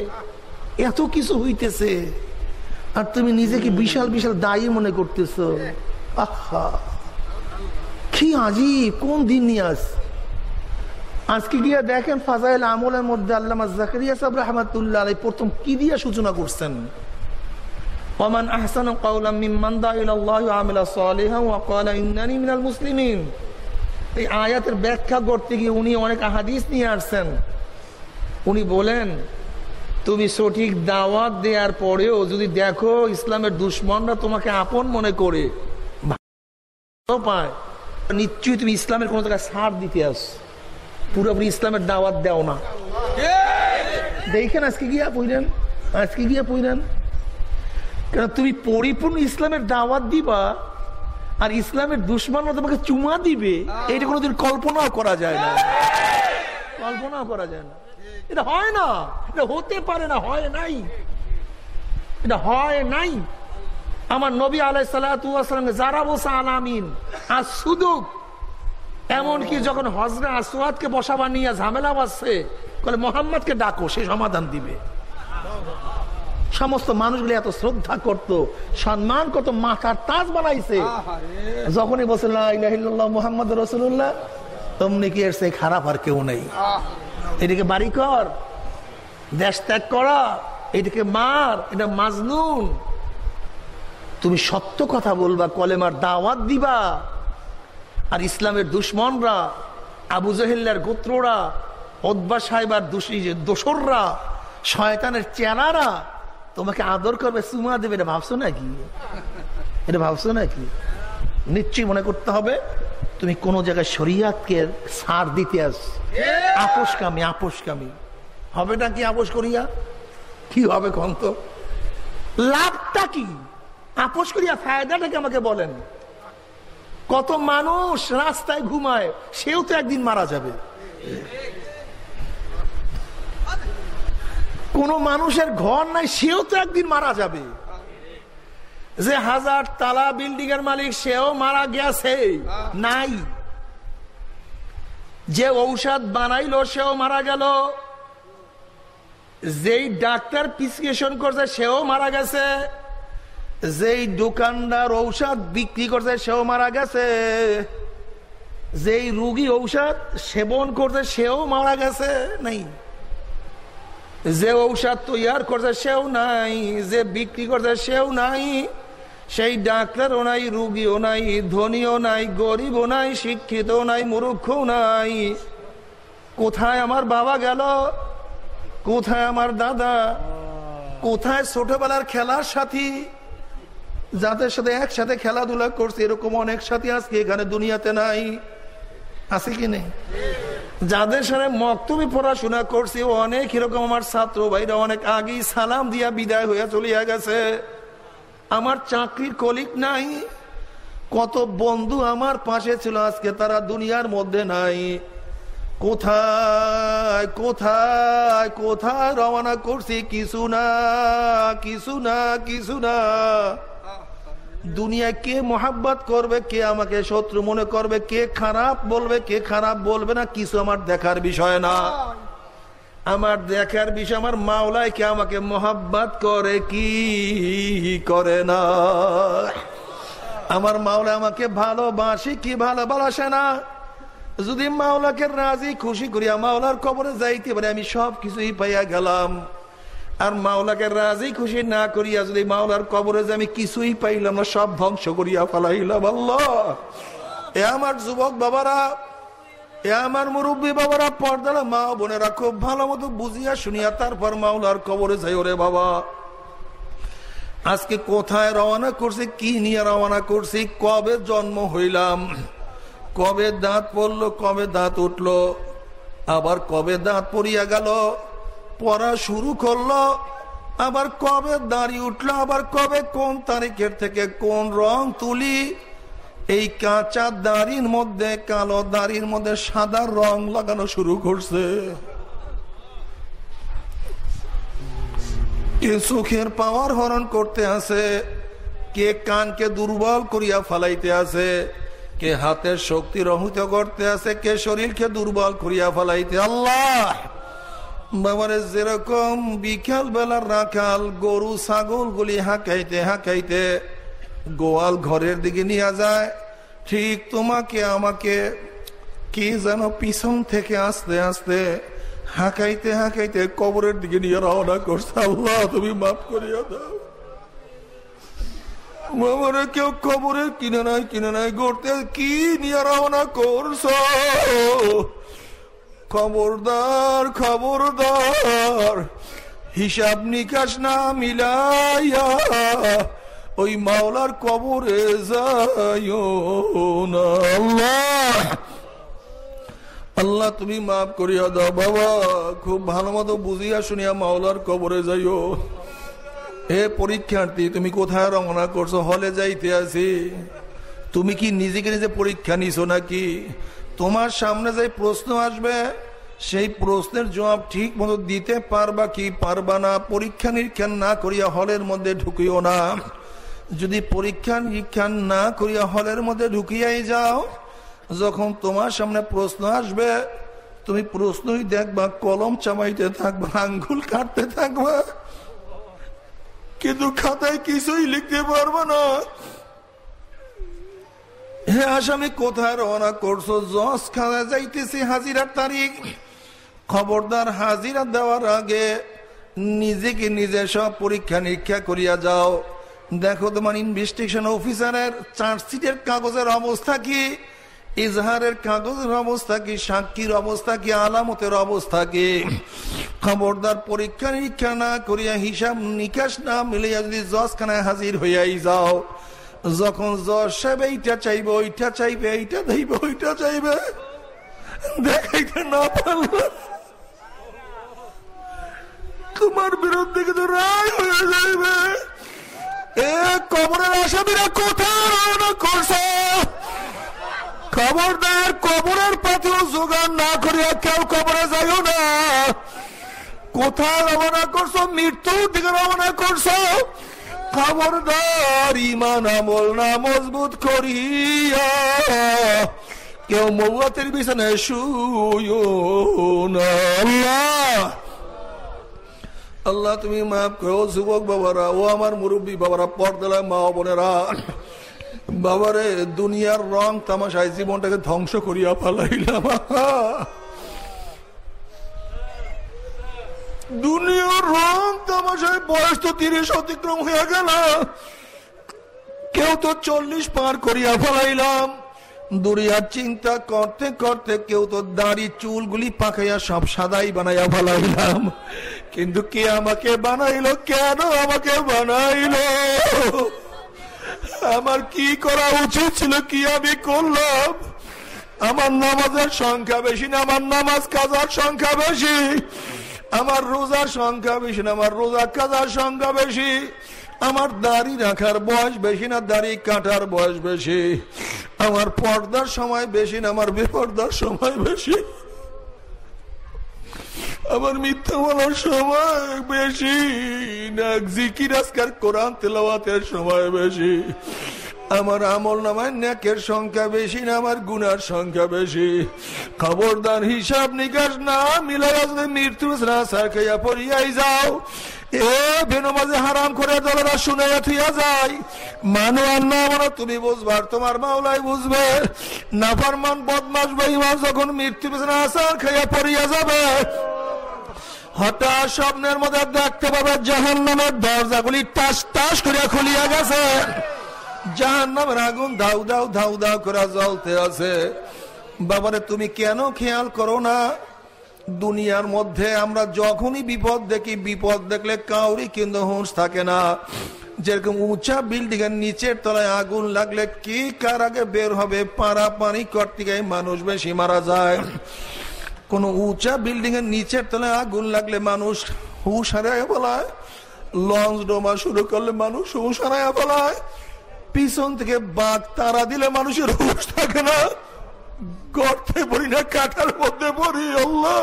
এত কিছু হইতেছে, আর তুমি নিজেকে বিশাল বিশাল দায়ী মনে করতেছো। আহা! কি আজীব, কোন দিন নিয়ে আস? আজকে গিয়ে দেখেন ফাজাইল আমলের মধ্যে আল্লামা জাকারিয়া সাহেব রহমাতুল্লাহ প্রথম কি দিয়া সূচনা করছেন? ওমান আহসান কাওলাম মিম্মান দা ইলাল্লাহি আমিলা সালিহান ওয়া ক্বালা ইন্নানি মিনাল মুসলিমিন এই আয়াতের ব্যাখ্যা করতে গিয়ে উনি অনেক হাদিস নিয়ে আসছেন। উনি বলেন তুমি সঠিক দাওয়াত দেওয়ার পরেও যদি দেখো ইসলামের দুশ্মনরা তোমাকে আপন মনে করে পায় নিশ্চয়ই তুমি ইসলামের কোন জায়গায় ছাড় দিতে আস। পুরোপুরি ইসলামের দাওয়াত দেও না। দেখেন আজকে গিয়া পইলেন আজকে গিয়া পইলেন কেন তুমি পরিপূর্ণ ইসলামের দাওয়াত দিবা আর ইসলামের দুশ্মনরা তোমাকে চুমা দিবে, এটা কোনোদিন কল্পনাও করা যায় না। কল্পনাও করা যায় না। এটা হয় না। এটা হতে পারে না, হয় নাই। এটা হয় নাই। আমার নবী আলাই সালাম যারা বসা আলামিন আর শুধু এমনকি যখন হজরে আসওয়াদকে বসাবার নিয়ে ঝামেলা বাজছে মোহাম্মদকে ডাকো, সে সমাধান দিবে। সমস্ত মানুষগুলো এত শ্রদ্ধা করত সম্মান কত মাথার তাজ বানাইছে। যখনই বলছিল মোহাম্মদ রসুল্লাহ তমনি কি এর সেই খারাপ আর কেউ নেই। এটাকে বাড়ি কর দেশ ত্যাগ করা এটাকে মার এটা মাজনুন। তুমি সত্য কথা বলবা কলেমার দাওয়াত দিবা। আর ইসলামের দুশ্মনরা আবু জহিল্লার গোত্ররা অদ্বা সাহেবার দোষী যে দোসররা শয়তানের চেনারা তোমাকে আদর করবে, সুমা দেবে, এটা ভাবছ নাকি? এটা ভাবছ নাকি? নিশ্চয়ই মনে করতে হবে, তুমি কোন জায়গায় শরিয়াতকে সার দিতে আস। আপোষকামী আপোষকামী। হবে না কি আপোষ করিয়া? কি হবে কন্ত? লাভটা কি? আপোষ করিয়া ফায়দাটাকে আমাকে বলেন? কত মানুষ রাস্তায় ঘুমায়, সেও তো একদিন মারা যাবে। কোন মানুষের ঘর নাই, সেও তো একদিন মারা যাবে। যে হাজার তালা বিল্ডিং এর মালিক, সেও মারা গেছে। নাই। যে ঔষধ বানাইলো, সেও মারা গেল। যেই ডাক্তার প্রিসক্রিপশন করছে, সেও মারা গেছে। যেই দোকানদার ঔষধ বিক্রি করছে, সেও মারা গেছে। যেই রুগী ঔষধ সেবন করছে, সেও মারা গেছে। নাই। যে ঔষধ তৈয়ার করছে সেও নাই, যে বিক্রি করছে সেও নাই, সেই ডাক্তারও নাই, রুগীও নাই, ধনীও নাই, গরিবও নাই, শিক্ষিতও নাই, মূর্খও নাই। কোথায় আমার বাবা গেল? কোথায় আমার দাদা? কোথায় ছোটবেলার খেলার সাথী? যাদের সাথে একসাথে খেলাধুলা করছে, এরকম অনেক সাথী আজকে এখানে দুনিয়াতে নাই। আছে কি নেই? যাদের সাথে মক্তবি পড়াশোনা করছি, অনেক এরকম আমার ছাত্র ভাইরা অনেক আগেই সালাম দিয়া বিদায় হইয়া চলিয়া গেছে। আমার চাকরির কলিক নাই। কত বন্ধু আমার পাশে ছিল, আজকে তারা দুনিয়ার মধ্যে নাই। কোথায় কোথায় কোথায় রওনা করছি? কিছু না কিছু না কিছু না। দুনিয়া কে মোহাব্বত করবে, কে আমাকে শত্রু মনে করবে, কে খারাপ বলবে, কে খারাপ বলবে না, কিছু আমার দেখার বিষয় না। আমার দেখার বিষয়, আমার মাওলায় কে আমাকে মোহাব্বত করে, কি করে না। আমার মাওলা আমাকে ভালোবাসি, কি ভালোবাসে না। যদি মাওলাকে রাজি, খুশি করিয়া মাওলার কবরে যাইতে পারে, আমি সব কিছুই পাইয়া গেলাম। আর মাওলাকে রাজি খুশি না করিয়া যদি মাওলার কবরে যে আমি কিছুই পাইলাম না, সব ধ্বংস করিয়া ফেলাইলাম আল্লাহ। এ আমার যুবক বাবারা, এ আমার মুরব্বী বাবারা, পর্দারা মা বোনেরা খুব ভালো মতো বুঝিয়া শুনিয়া তারপর মাওলার কবরে যাই ওরে বাবা। আজকে কোথায় রওনা করছি, কি নিয়ে রওনা করছি, কবে জন্ম হইলাম, কবে দাঁত পড়ল, কবে দাঁত উঠল, আবার কবে দাঁত পড়িয়া গেল পড়া শুরু করল, আবার কবে দাঁড়ি উঠল, আবার কবে কোন তারিখের থেকে কোন রং তুলি? এই কাঁচা দাড়ির মধ্যে, কালো দাড়ির মধ্যে সাদা রং লাগানো শুরু করছে। কে চোখের পাওয়ার হরণ করতে আছে, কে কানকে দুর্বল করিয়া ফালাইতে আছে, কে হাতের শক্তি রহিত করতে আছে, কে শরীরকে দুর্বল করিয়া ফেলাইতে। আল্লাহ! বাবারে যেরকম বিকাল বেলার রাখাল গরু, ছাগল গুলি হাঁকাইতে হাঁকাইতে গোয়াল ঘরের দিকে নিয়ে যায়। ঠিক তোমাকে, আমাকে কি যেন পিছন থেকে আসতে আসতে হাঁকাইতে হাঁকাইতে কবরের দিকে নিয়ে রওনা করছে। আল্লাহ, তুমি মাফ করিয়া দাও। মামারে কেউ কবরের কিনে নাই কিনে নাই গড়তে কি নিয়ে রওনা করছ? খবরদার খবরদার, হিসাব নিকাশ না মিলাইয়া ওই মাওলার কবরে যাইও না। আল্লাহ আল্লাহ তুমি মাফ করিয়া দাও বাবা, খুব ভালো মতো বুঝিয়া শুনিয়া মাওলার কবরে যাইও। হে পরীক্ষার্থী, তুমি কোথায় রওনা করছ? হলে যাইতে আছি তুমি কি নিজেকে নিজে পরীক্ষা নিছো নাকি? তোমার সামনে যে প্রশ্ন আসবে সেই প্রশ্নের জবাব ঠিক মতো দিতে পারবা কি পারবা না, পরীক্ষা নিরীক্ষা না করিয়া হলের মধ্যে ঢুকিও না। যদি পরীক্ষা নিরীক্ষা না করিয়া হলের মধ্যে ঢুকিয়াই যাও, যখন তোমার সামনে প্রশ্ন আসবে, তুমি প্রশ্নই দেখবা, কলম চামাইতে থাকবা, আঙ্গুল কাটতে থাকবা। কিন্তু খাতায় কিছুই লিখতে পারব না। হে আসামি, কোথায় রওনা করছ? জজ খানা যাইতেছি হাজিরার তারিখ। খবরদার হাজিরা দেওয়ার আগে নিজেকে নিজে সব পরীক্ষা নিরীক্ষা করিয়া যাও। দেখো তোমার ইনভেস্টিগেশন অফিসারের চার্জশিটের কাগজের অবস্থা কি? ইজহারের কাগজের অবস্থা কি? সাক্ষীর অবস্থা কি? আলামতের অবস্থা কি? খবরদার পরীক্ষা নিরীক্ষা না করিয়া হিসাব নিকাশ না মিলিয়া যদি জজখানায় হাজির হইয়াই যাও। যখন জজ সাহেব, এইটা চাইবে, ওইটা চাইবে, এইটা চাইবে ওইটা চাইবে। দেখাইতে না পারলে তোমার বিরুদ্ধে কিন্তু রায় হয়ে যাইবে। কোথায় রওনা করছে? মৃত্যুর দিকে রওনা করছ? খবরদার ইমান আমল না মজবুত করিয়া। কেউ মৌয়াতের বিছানায় শুয়ো আল্লাহ। আল্লাহ, তুমি মাফ করো, যুবক বাবারা, ও আমার মুরব্বী বাবারা পর্দালা মা বোনেরা। বাবারে, দুনিয়ার রং তামাশায় জীবনটাকে ধ্বংস করিয়া পালাইলাম। দুনিয়ার রং তামাশায় বয়স তো তিরিশ অতিক্রম হয়ে গেল। কেউ তো চল্লিশ পার করিয়া ফেলাইলাম। দুনিয়ার চিন্তা করতে করতে কেউ তো দাড়ি, চুলগুলি পাকাইয়া সব সাদাই বানাইয়া ফেলাইলাম। কিন্তু কে আমাকে বানাইলো? কেন আমাকে বানাইলো? আমার কি করা উচিত ছিল, কি আমি করলাম? আমার নামাজের সংখ্যা বেশি না, আমার নামাজ কাজার সংখ্যা বেশি? আমার রোজার সংখ্যা বেশি না, আমার রোজা কাজার সংখ্যা বেশি। আমার দাড়ি রাখার বয়স বেশি না, দাড়ি কাটার বয়স বেশি। আমার পর্দার সময় বেশি না, আমার বিপর্দার সময় বেশি। আমার মিথ্যা বলার সময় বেশি না, জিকির আজকার কোরআন তেলাওয়াতের সময় বেশি। আমার আমল নামায় ন্যাকের সংখ্যা বেশি না, আমার গুনার সংখ্যা বেশি। খবরদার হিসাব নিকাশ না মিলাই মৃত্যু পড়িয়াই যাও। বদমাস যখন মৃত্যু খাইয়া পড়িয়া যাবে। হঠাৎ স্বপ্নের মধ্যে দেখতে পাবে জাহান নামের দরজাগুলি টাস টাস করিয়া খুলিয়া গেছে। জাহান আগুন ধাউ দাউ ধাউ দাউ করে জ্বলতে আছে। বাবারে, তুমি কেন খেয়াল করো না? দুনিয়ার মধ্যে আমরা যখনই বিপদ দেখি, বিপদ দেখলে কাউরি কিন্তু হুঁশ থাকে না। যেরকম উঁচা বিল্ডিং এর নিচের তলায় আগুন লাগলে কি কার আগে বের হবে? পাড়া পানি করতে মানুষ বেশি মারা যায়। কোন উঁচা বিল্ডিং এর নিচের তলায় আগুন লাগলে মানুষ হুশ হারায় বলায়। লঞ্চ ডোমা শুরু করলে মানুষ হুশ হারায় বলায়। পিছন থেকে বাঘ তারা দিলে মানুষের হুশ থাকে না। গর্তে পড়ি না কাটার মধ্যে পড়ি আল্লাহ।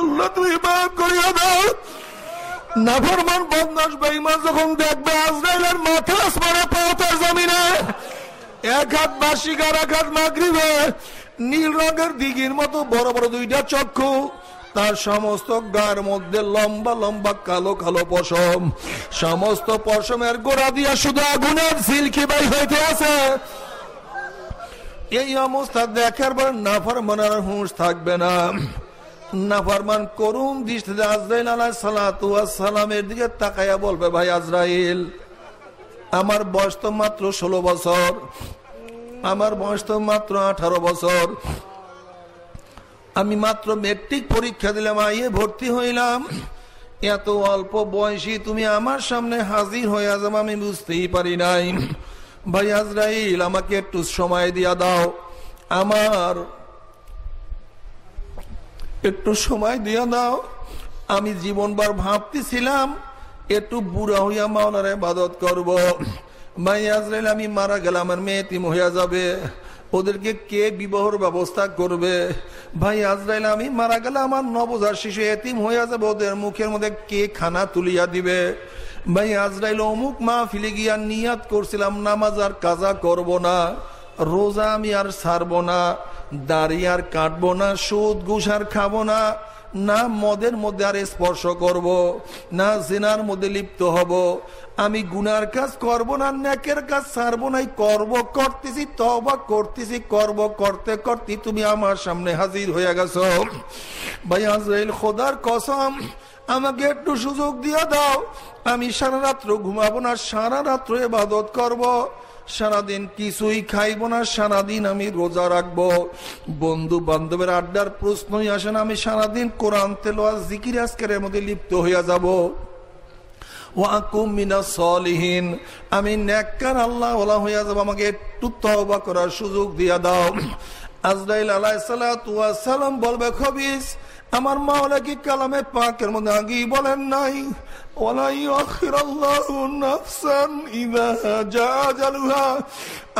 আল্লাহ, তুমি বাঘ করিয়া দাও। নাফরমান বদমাস বেঈমান যখন দেখবে আজরাইলের মাথা আসমানে পৌঁছার জমিনে, এক হাত বার্ষিক আর এক হাত মাগরিবে, নীল রঙের দিঘির মতো বড় বড় দুইটা চক্ষু তার সমস্ত গার মধ্যে লম্বা লম্বা কালো কালো পশম। সমস্ত পশমের গোড়া দিয়া শুধু আগুনের সিল্কি বাই হইতে আছে। এই অবস্থা দেখার পর নাফার মানার হুঁশ থাকবে না। নাফারমান করুন দৃষ্টিতে আজরাইল আলাহ সালামের দিকে তাকাইয়া বলবে, ভাই আজরাইল, আমার বয়স তো মাত্র ষোলো বছর। আমার বয়স তো মাত্র আঠারো বছর। আমি মাত্র মেট্রিক পরীক্ষা দিলাম আইয়ে ভর্তি হইলাম। এত অল্প বয়সী তুমি আমার সামনে হাজির হয়ে যাব আমি বুঝতেই পারি নাই। ভাই আজরাইল, আমাকে একটু সময় দিয়া দাও। আমার একটু সময় দিয়া দাও। আমি জীবনবার ভাবতেছিলাম, একটু বুড়া হইয়া মাওলার ইবাদত করব। ভাই আজরাইল, আমি মারা গেলাম, আমার মেয়ে তিম হইয়া যাবে। ওদেরকে কে বিবাহর ব্যবস্থা করবে? ভাই আজরাইল, আমি মারা গেলে আমার নবজার শিশু এতিম হয়ে যাবে। ওদের মুখের মধ্যে কে খানা তুলিয়া দিবে? ভাই আজরাইল, অমুক মা ফিলে গিয়া নিয়াত করছিলাম, নামাজ আর কাজা করব না। রোজা আমি আর সারবো না। দাড়ি আর কাটবো না, সুদ, ঘুষ আর খাব না। না মদের মধ্যে আর স্পর্শ করব। না জেনার মধ্যে লিপ্ত হব। আমি গুনার কাজ করব না, ন্যাকের কাজ ছাড়বো নাই করব, করতেছি তবা করতেছি, করব, করতে করতে তুমি আমার সামনে হাজির হয়ে গেছো। ভাই আজরাইল, খোদার কসম, আমাকে একটু সুযোগ দিয়ে দাও। আমি সারা রাত্র ঘুমাবো না, সারা রাত্র এবাদত করব। সারাদিন কিছুই খাইব না, সারাদিন আমি রোজা রাখব। বন্ধু বান্ধবের আড্ডার প্রশ্নই আসে না, আমি সারাদিন কোরআন তেলোয়া জিকির আজকের মধ্যে লিপ্ত হইয়া যাব। আমি হইয়া যাব, আমাকে করার সুযোগ দিয়া দাও। বলবে আমার মাওলা কি কালামে পাকের মধ্যে আগেই বলেন নাই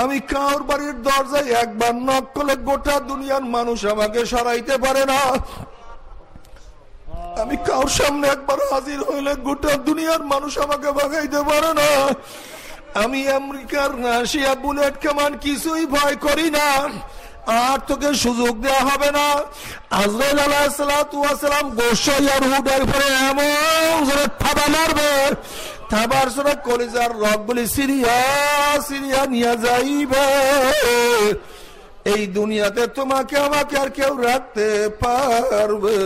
আমি কাউর বাড়ির দরজায় একবার নক করলে গোটা দুনিয়ার মানুষ আমাকে সরাইতে পারে না। আমি কার সামনে একবার হাজির হইলে গোটা দুনিয়ার মানুষ আমাকে ভাগাইতে পারে না। আমি আমেরিকার রাশিয়া বুলেট কামান কিছুই ভয় করি না। আর তোকে সুযোগ দেওয়া হবে না। আজরাইল আলাহাম গোসাইয়ার হুডার পরে এমন থাবা মারবে। থাবার সরে কলিজার রকগুলি সিরিয়া সিরিয়া নিয়ে যাইবে। এই দুনিয়াতে তোমাকে, আমাকে আর কেউ রাখতে পারবে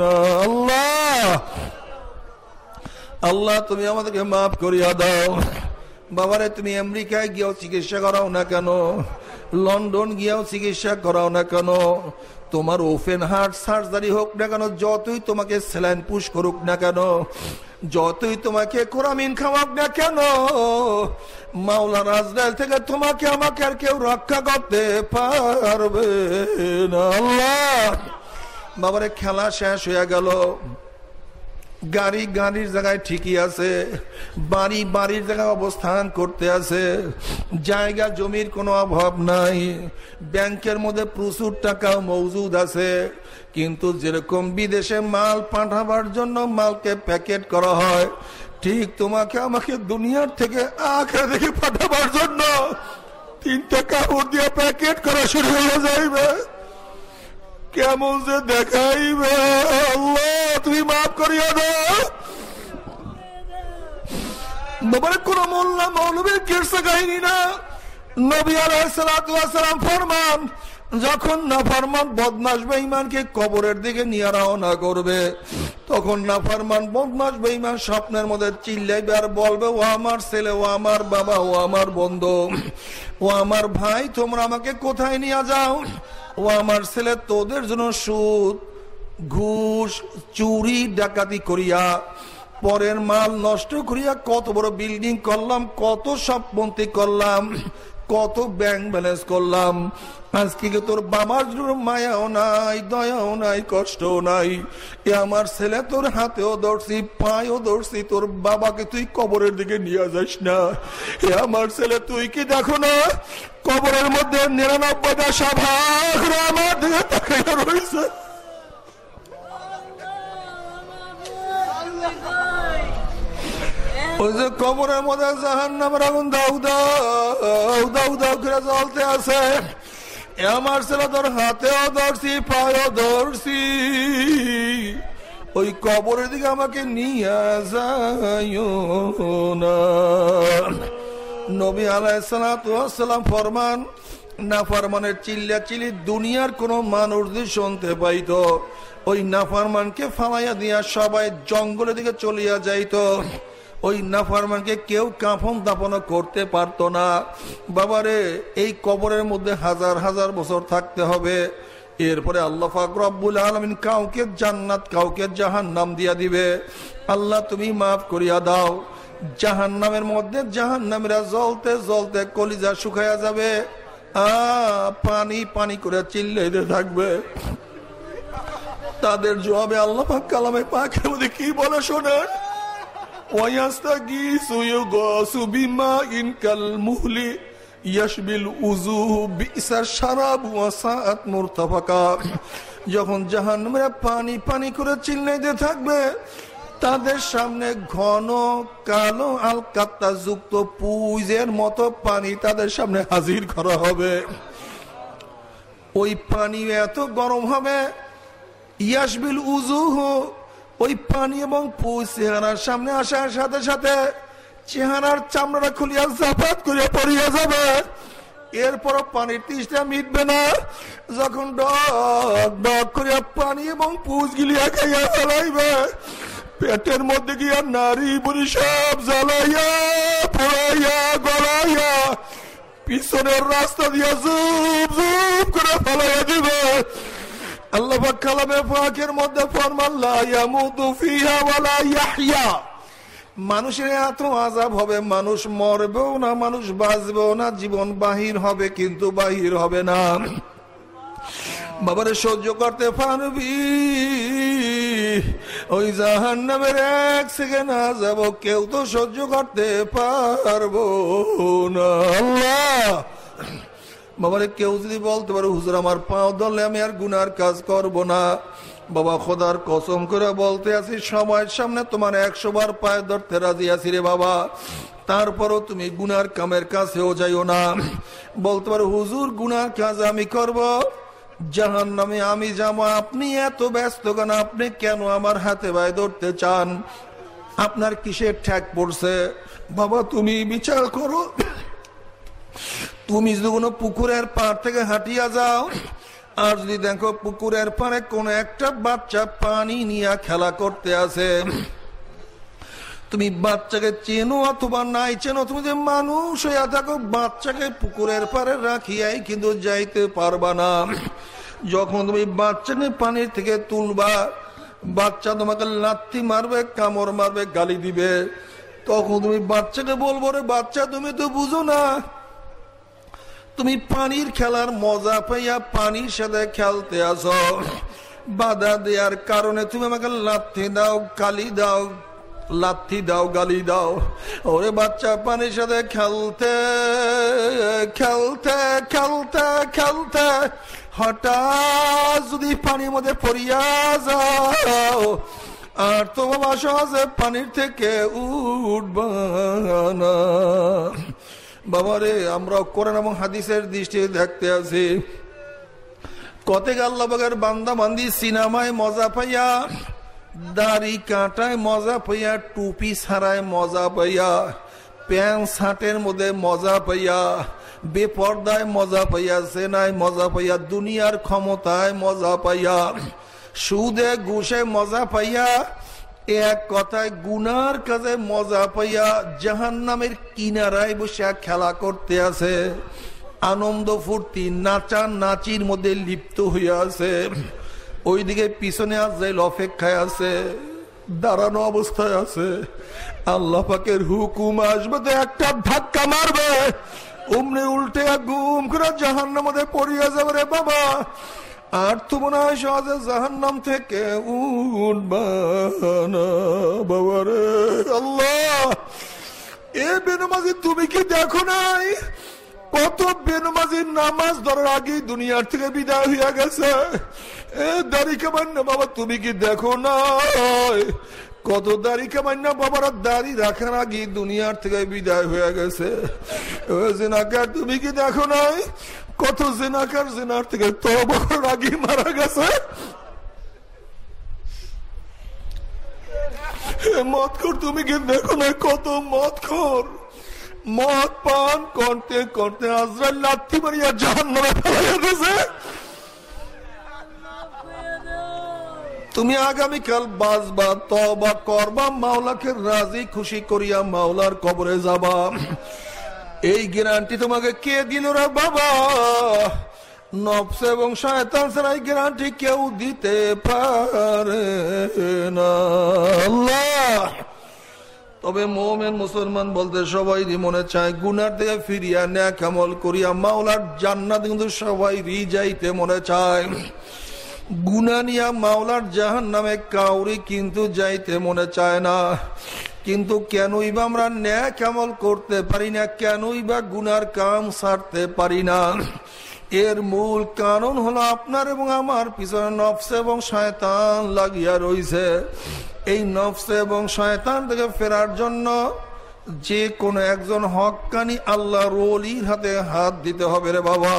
না। আল্লাহ আল্লাহ, তুমি আমাদেরকে মাফ করিয়া দাও। বাবারে, তুমি আমেরিকায় গিয়েও চিকিৎসা করাও না কেন? লন্ডন গিয়াও চিকিৎসা করাও না কেন? তোমার ওপেন হার্ট সার্জারি হোক না কেন, যতই তোমাকে স্যালাইন পুশ করুক না কেন, যতই তোমাকে কোরামিন খাওয়াক না কেন মাওলা রাজরাল থেকে তোমাকে আমাকে আর কেউ রক্ষা করতে পারবে না। আল্লাহ! বাবারে, খেলা শেষ হয়ে গেল। গাড়ি গাড়ির জায়গায় ঠিকই আছে, বাড়ি বাড়ির জায়গায় অবস্থান করতে আছে, জায়গা জমির কোনো অভাব নাই, ব্যাংকের মধ্যে প্রচুর টাকা মজুদ আছে, কিন্তু যেরকম বিদেশে মাল পাঠাবার জন্য মালকে প্যাকেট করা হয়, ঠিক তোমাকে আমাকে দুনিয়ার থেকে আখড়া দেখে পাঠাবার জন্য তিনটা কাপড় দিয়ে প্যাকেট করা শুরু হয়ে যাইবে। কেমন যে দেখাইবে তুমি মাফ করিয়া দাও বাবার কোন মোল্লা মৌলবীর কিরসা কাহিনী না। নবী আলাইসালাম ফরমান, যখন না ফরমান বদমাস বেঈমানকে কবরের দিকে নিয়ে রওনা করবে। তখন না ফরমান বদমাস বেঈমান স্বপ্নের মধ্যে চিল্লাইবে আর বলবে, ও আমার ছেলে, ও আমার বাবা, ও আমার বন্ধু, ও আমার ভাই, তোমরা আমাকে কোথায় নিয়ে যাও? ও আমার ছেলে, তোদের জন্য সুদ, ঘুষ, চুরি, ডাকাতি করিয়া, পরের মাল নষ্ট করিয়া কত বড় বিল্ডিং করলাম, কত সব সবপন্থী করলাম। কত ব্যাংক ব্যালেন্স করলাম। আজকে তোর বাবার মায়াও নাই, দয়াও নাই, কষ্টও নাই। এ আমার ছেলে তোর হাতেও ধরছি, পায়েও ধরছি, তোর বাবাকে তুই কবরের দিকে নিয়ে যাস না। এ আমার ছেলে, তুই কি দেখো না? কবরের মধ্যে নিরানব্বইটা সভা আমার দিকে তাকাইয়া রয়েছে ওই যে কবরের মধ্যে জাহান নামের আগুন দাউ দাউ দাউ দাউ করে জ্বলতে আছে। আমার ছেলে তোর হাতেও ধরছি, পায়েও ধরছি। ওই কবরের দিকে আমাকে নিয়ে যায় না। নবী আলাইসালাম ফরমান না ফরমানের চিল্লা চিল্লি দুনিয়ার কোন মানুষ শুনতে পাইত, ওই নাফারমানকে ফালাইয়া দিয়া সবাই জঙ্গলের দিকে চলিয়া যাইতো। ওই নাফারমানকে কেউ কাফন দাপন করতে পারতো না। বাবারে, এই কবরের মধ্যে হাজার হাজার বছর থাকতে হবে। এরপরে আল্লাহ ফাকরাবুল আলমিন কাউকে জান্নাত, কাউকে জাহান নাম দিয়া দিবে। আল্লাহ তুমি মাফ করিয়া দাও। জাহান নামের মধ্যে জাহান নামেরা জ্বলতে জ্বলতে কলিজা শুকাইয়া যাবে। আ, পানি পানি করে চিল্লাইতে থাকবে। তাদের জবাবে আল্লাহ পাক কালামে পাখের মধ্যে কি বলে শোনেন? ويستغيث يغاث بماء كالمهل يشبه الوجوه بئس الشراب وساءت مرتفقا যখন জাহান্নামে পানি পানি করে চিল্লাইতে থাকবে তাদের সামনে ঘন কালো আলকাত্তা যুক্ত পুইজের মতো পানি তাদের সামনে হাজির করা হবে ওই পানি এত গরম হবে ইয়াসবিল উজুহ ওই পানি এবং পুষ চেহারার সামনে আসার সাথে সাথে চেহারার চামড়াটা খুলিয়া জাপাত করিয়া পড়িয়া যাবে। এরপর পানির তৃষ্ণা মিটবে না। যখন ডক ডক করিয়া পানি এবং পুষ গিলিয়া খাইয়া ফেলাইবে, পেটের মধ্যে গিয়া নারী বুড়ি সব জ্বালাইয়া, পোড়াইয়া, গলাইয়া, পিছনের রাস্তা দিয়ে জুপ জুম করে ফলাইয়া দিবে। আল্লাহ কালামে ফাঁকের মধ্যে মানুষের এত আজাব হবে, মানুষ মরবেও না, মানুষ বাঁচবেও না, জীবন বাহির হবে কিন্তু বাহির হবে না। বাবারে সহ্য করতে পারবি? ওই জাহান নামের এক সেকেন্ড যাব কেউ তো সহ্য করতে পারব না। আল্লাহ! বাবারে কেউ যদি বলতে পারো, হুজুর, আমার পাও ধরলে আমি আর গুনার কাজ করব না। বাবা, খোদার কসম করে বলতে আছি, সময়ের সামনে তোমার একশো বার পায়ে ধরতে রাজি আছি রে বাবা। তারপরও তুমি গুনার কামের কাছেও যাইও না। বলতে পারো, হুজুর, গুনার কাজ আমি করব। জাহান নামে আমি যাব। আপনি এত ব্যস্ত কেন? আপনি কেন আমার হাতে ভাই ধরতে চান? আপনার কিসের ঠ্যাক পড়ছে? বাবা, তুমি বিচার করো। তুমি যদি কোনো পুকুরের পাড় থেকে হাঁটিয়া যাও, আর যদি দেখো পুকুরের পাড়ে কোন একটা বাচ্চা পানি নিয়ে খেলা করতে আছে তুমি বাচ্চাকে চেনো অথবা নাই চেনো, তুমি যে মানুষ হইয়া থাকো, বাচ্চাকে পুকুরের পাড়ে রাখিয়াই কিন্তু যাইতে পারবা না। যখন তুমি বাচ্চাকে পানির থেকে তুলবা, বাচ্চা তোমাকে লাথি মারবে, কামড় মারবে, গালি দিবে, তখন তুমি বাচ্চাকে বলব, রে বাচ্চা, তুমি তো বুঝো না তুমি পানির খেলার মজা পাইয়া পানির সাথে খেলতে আসো। বাধা দেওয়ার কারণে তুমি আমাকে লাথি দাও কালি দাও, লাথি দাও, গালি দাও। ওরে বাচ্চা, পানির সাথে খেলতে খেলতে খেলতে খেলতে। হঠাৎ যদি পানির মধ্যে পড়িয়া যাও, আর তোমার সহজে পানির থেকে উঠবা না। বাবারে, আমরা কোরআন এবং হাদিসের দৃষ্টি দেখতে আছি। কতে আল্লাহবাগের বান্দা বান্দি সিনেমায় মজা পাইয়া, দাড়ি কাঁটায় মজা পাইয়া, টুপি ছাড়ায় মজা পাইয়া, প্যান্ট শার্টের মধ্যে মজা পাইয়া, বেপর্দায় মজা পাইয়া সেনায় মজা পাইয়া, দুনিয়ার ক্ষমতায় মজা পাইয়া, সুদে ঘুষে মজা পাইয়া এক কথায় গুনার কাজে মজা পাইয়া জাহান নামের কিনারায় বসে খেলা করতে আছে। আনন্দ ফুর্তি নাচা নাচির মধ্যে লিপ্ত হইয়া আছে। ওইদিকে পিছনে আজাইল অপেক্ষায় আছে। দাঁড়ানো অবস্থায় আছে। আল্লাহ পাকের হুকুম আসবে তো একটা ধাক্কা মারবে। উমনে উল্টে গুম করে জাহান্ন মধ্যে পড়িয়া যাবে রে বাবা। আর তো হয় সহজে জাহান নাম থেকে আল্লাহ। এ বেনমাজি তুমি কি দেখো নাই? কত বেনমাজির নামাজ ধরার আগে দুনিয়ার থেকে বিদায় হইয়া গেছে। এ দাড়ি কামান্য বাবা, তুমি কি দেখো নাই? কত দাড়ি কামান্য বাবারা, দাড়ি রাখার আগে দুনিয়ার থেকে বিদায় হয়ে গেছে। তুমি কি দেখো নাই? কত জেনাকার জেনার থেকে তবর আগে মারা গেছে। তুমি কি দেখো না কত পান করতে করতে মারিয়া জাহান গেছে। তুমি আগামীকাল বাঁচবা তবা করবা, মাওলাকে রাজি খুশি করিয়া মাওলার কবরে যাবা। এই গ্যারান্টি তোমাকে কে দিল বাবা? নবস এবং শয়তান ছাড়া এই গ্যারান্টি কেউ দিতে পারে না। তবে মোমেন মুসলমান বলতে সবাই মনে চায়, গুনার থেকে ফিরিয়া ন্যাক আমল করিয়া মাওলার জান্নাত কিন্তু সবাই রি যাইতে মনে চায়। গুনা নিয়া মাওলার জাহান নামে কাউরি কিন্তু যাইতে মনে চায় না। কিন্তু কেনই বা আমরা ন্যাক আমল করতে পারি না, কেনই বা গুনার কাম সারতে পারি না। এর মূল কারণ হলো আপনার এবং আমার পিছনে নফস এবং শয়তান লাগিয়া রইছে। এই নফস এবং শয়তান থেকে ফেরার জন্য যে কোনো একজন হকানি আল্লাহ রলির হাতে হাত দিতে হবে রে বাবা।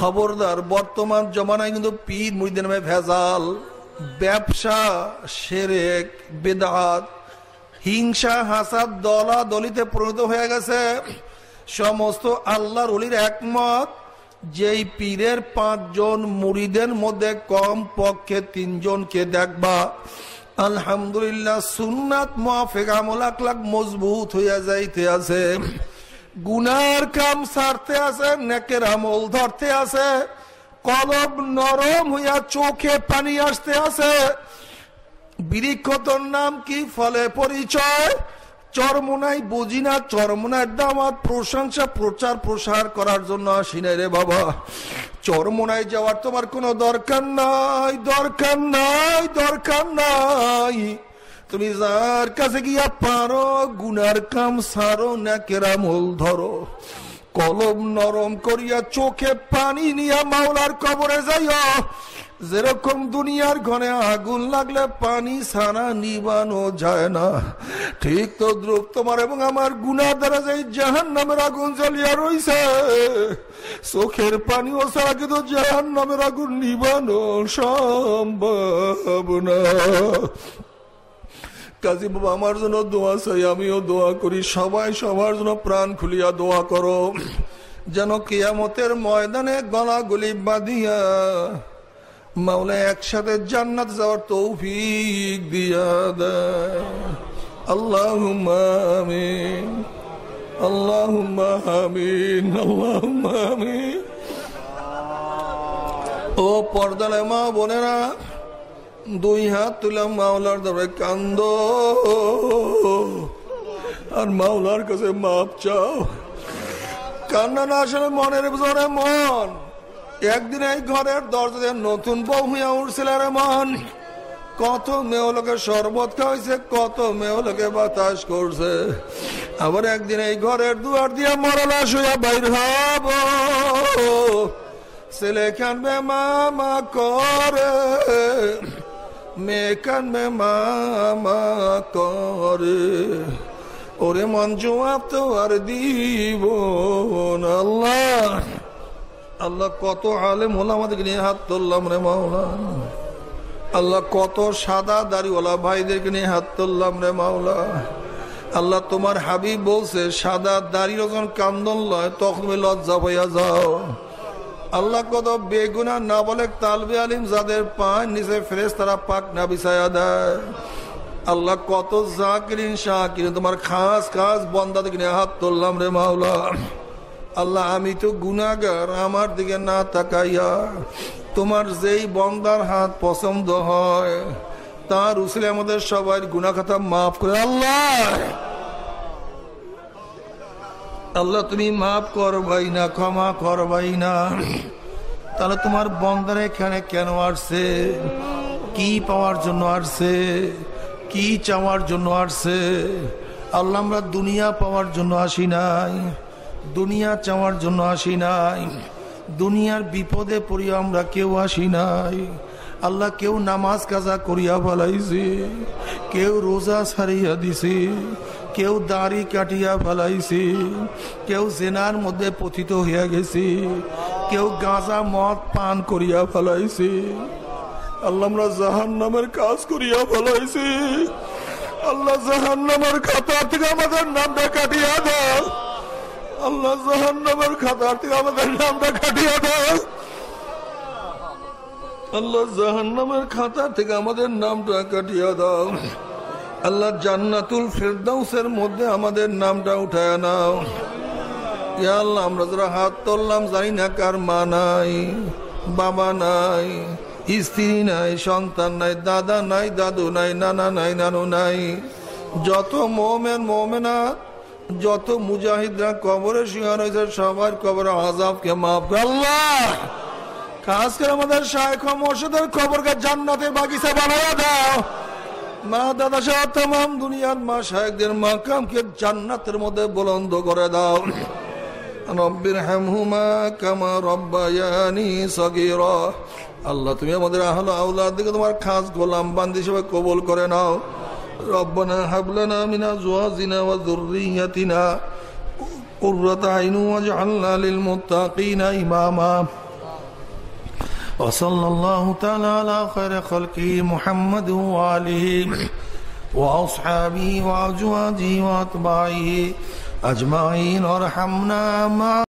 খবরদার, বর্তমান জমানায় কিন্তু পীর মুরিদের নামে ভেজাল। ব্যবসা, সেরেক, বেদাত হিংসা, হাসাদ, দলা, দলিতে পরিণত হয়ে গেছে। সমস্ত আল্লাহর অলির একমত, যেই পীরের পাঁচজন মুড়িদের মধ্যে কম পক্ষে তিনজনকে দেখবা, আলহামদুলিল্লাহ সুন্নাত লাখ মজবুত হইয়া যাইতে আছে। গুনার কাম সারতে আছে, নেকের আমল ধরতে আছে, কলব নরম হইয়া চোখে পানি আসতে আছে। বৃক্ষতর নাম কি? ফলে পরিচয়। চরমোনাই বুঝি না, চরমোনার দামাত প্রশংসা, প্রচার প্রসার করার জন্য আসি রে বাবা। চরমোনায় যাওয়ার তোমার কোনো দরকার নাই দরকার নাই দরকার নাই। তুমি যার কাছে গিয়া পারো, গুনার কাম সারো না কেরামল ধরো। কলম নরম করিয়া চোখে পানি নিয়া মাওলার কবরে যাইও। যেরকম দুনিয়ার ঘনে আগুন লাগলে পানি সারা নিবানো যায় না। ঠিক তো দ্রুপ তোমার এবং আমার গুনার দ্বারা যে জাহান নামের আগুন জ্বলিয়া রইছে, চোখের পানি ও সারা কিন্তু জাহান নামের আগুন নিবানো সম্ভব না। কাজী বাবা, আমার জন্য দোয়া চাই, আমিও দোয়া করি। সবাই সবার জন্য প্রাণ খুলিয়া দোয়া করো। যেন কেয়ামতের ময়দানে গলাগুলি বাঁধিয়া মাওলা একসাথে জান্নাত যাওয়ার তৌফিক দিয়া দেয়। আল্লাহ আমিন আল্লাহ আমিন আল্লাহ আমিন। ও পর্দালে মা বোনেরা, দুই হাত তুলাম মাওলার ধরে কান্দ। আর মাওলার কাছে মাপ চাও। কান্না না আসলে মনের ভিতরে মন। একদিন এই ঘরের দরজাতে নতুন বউ হইয়া উঠছিল মন কত মেয়লোকে শরবত খাওয়াইছে কত মেয়লোকে বাতাস করছে। আবার একদিন এই ঘরের দুয়ার দিয়ে মরলাস হইয়া বাইর হব। ছেলে কানবে, মামা করে। মেয়ে কানবে, মামা করে। ওরে মন জবাব তো আর দিব আল্লাহ। আল্লাহ কত আলেম হলো আমাদেরকে নিয়ে, হাত তুললাম রে মাওলা। আল্লাহ কত সাদা দাড়িওয়ালা ভাইদেরকে নিয়ে হাত তুললাম রে মাওলা। আল্লাহ তোমার হাবিব বলছে, সাদা দাড়ি যখন কান্দন লয়, তখন লজ্জা পাইয়া যাও। আল্লাহ কত বেগুনা না বলে তালবে আলিম যাদের পান নিচে ফ্রেশ তারা পাক না বিছায়া দেয়। আল্লাহ কত জাকিরিন, শাকিরিন, তোমার খাস খাস বন্দা থেকে নিয়ে হাত তুললাম রে মাওলা। আল্লাহ, আমি তো গুনাগার আমার দিকে না তাকাইয়া তোমার যেই বন্দার হাত পছন্দ হয়, তার উসলে আমাদের সবাই গুনা মাফ করে। আল্লাহ! আল্লাহ, তুমি মাফ করবাই না, ক্ষমা করবাই না। তাহলে তোমার বন্দার এখানে কেন আসছে? কি পাওয়ার জন্য আসছে? কি চাওয়ার জন্য আসছে? আল্লাহ, আমরা দুনিয়া পাওয়ার জন্য আসি নাই। দুনিয়া চাওয়ার জন্য আসি নাই। দুনিয়ার বিপদে পড়িয়া আমরা কেউ আসি নাই। আল্লাহ কেউ নামাজ কাজা করিয়া ফেলাইছি, কেউ রোজা সারিয়া দিছি, কেউ দাড়ি কাটিয়া ফেলাইছি, কেউ জেনার মধ্যে পতিত হইয়া গেছি, কেউ গাঁজা মদ পান করিয়া ফেলাইছি। আল্লাহ আমরা জাহান নামের কাজ করিয়া ফেলাইছি। আল্লাহ জাহান নামের খাতা থেকে আমাদের নামটা কাটিয়া দাও। আল্লাহ জাহান নামের খাতা থেকে আমাদের নামটা কাটিয়া দাও। আল্লাহ জাহান নামের খাতা থেকে আমাদের নামটা কাটিয়া দাও। আল্লাহ জান্নাতুল ফেরদাউসের মধ্যে আমাদের নামটা উঠায় নাও। আল্লাহ, আমরা যারা হাত তুললাম জানি না কার মা নাই, বাবা নাই, স্ত্রী নাই, সন্তান নাই, দাদা নাই, দাদু নাই, নানা নাই, নানু নাই। যত মোমেন মোমেনা যত মুজাহিদরা কবরে শিহার হয়েছে সবার কবরে আজাবকে মাফ আল্লাহ! খাস করে আমাদের শায়খ মোর্শেদের কবরকে জান্নাতের বাগিচা বানায় দাও। মা, দাদা সহ তাম দুনিয়ার মা শায়কদের মাকামকে জান্নাতের মধ্যে বুলন্দ করে দাও। রব্বির হামহুমা কামা রব্বায়ানি সগীরা। আল্লাহ, তুমি আমাদের আহল আউলাদ দিকে তোমার খাস গোলাম বান্দি হিসেবে কবুল করে নাও। ربنا هب لنا من أزواجنا وذريتنا قرة عين واجعلنا للمتقين إماما. وصلى الله تعالى على خير خلقه محمد وآله وأصحابه وأزواجه وأتباعه أجمعين. وارحمنا مع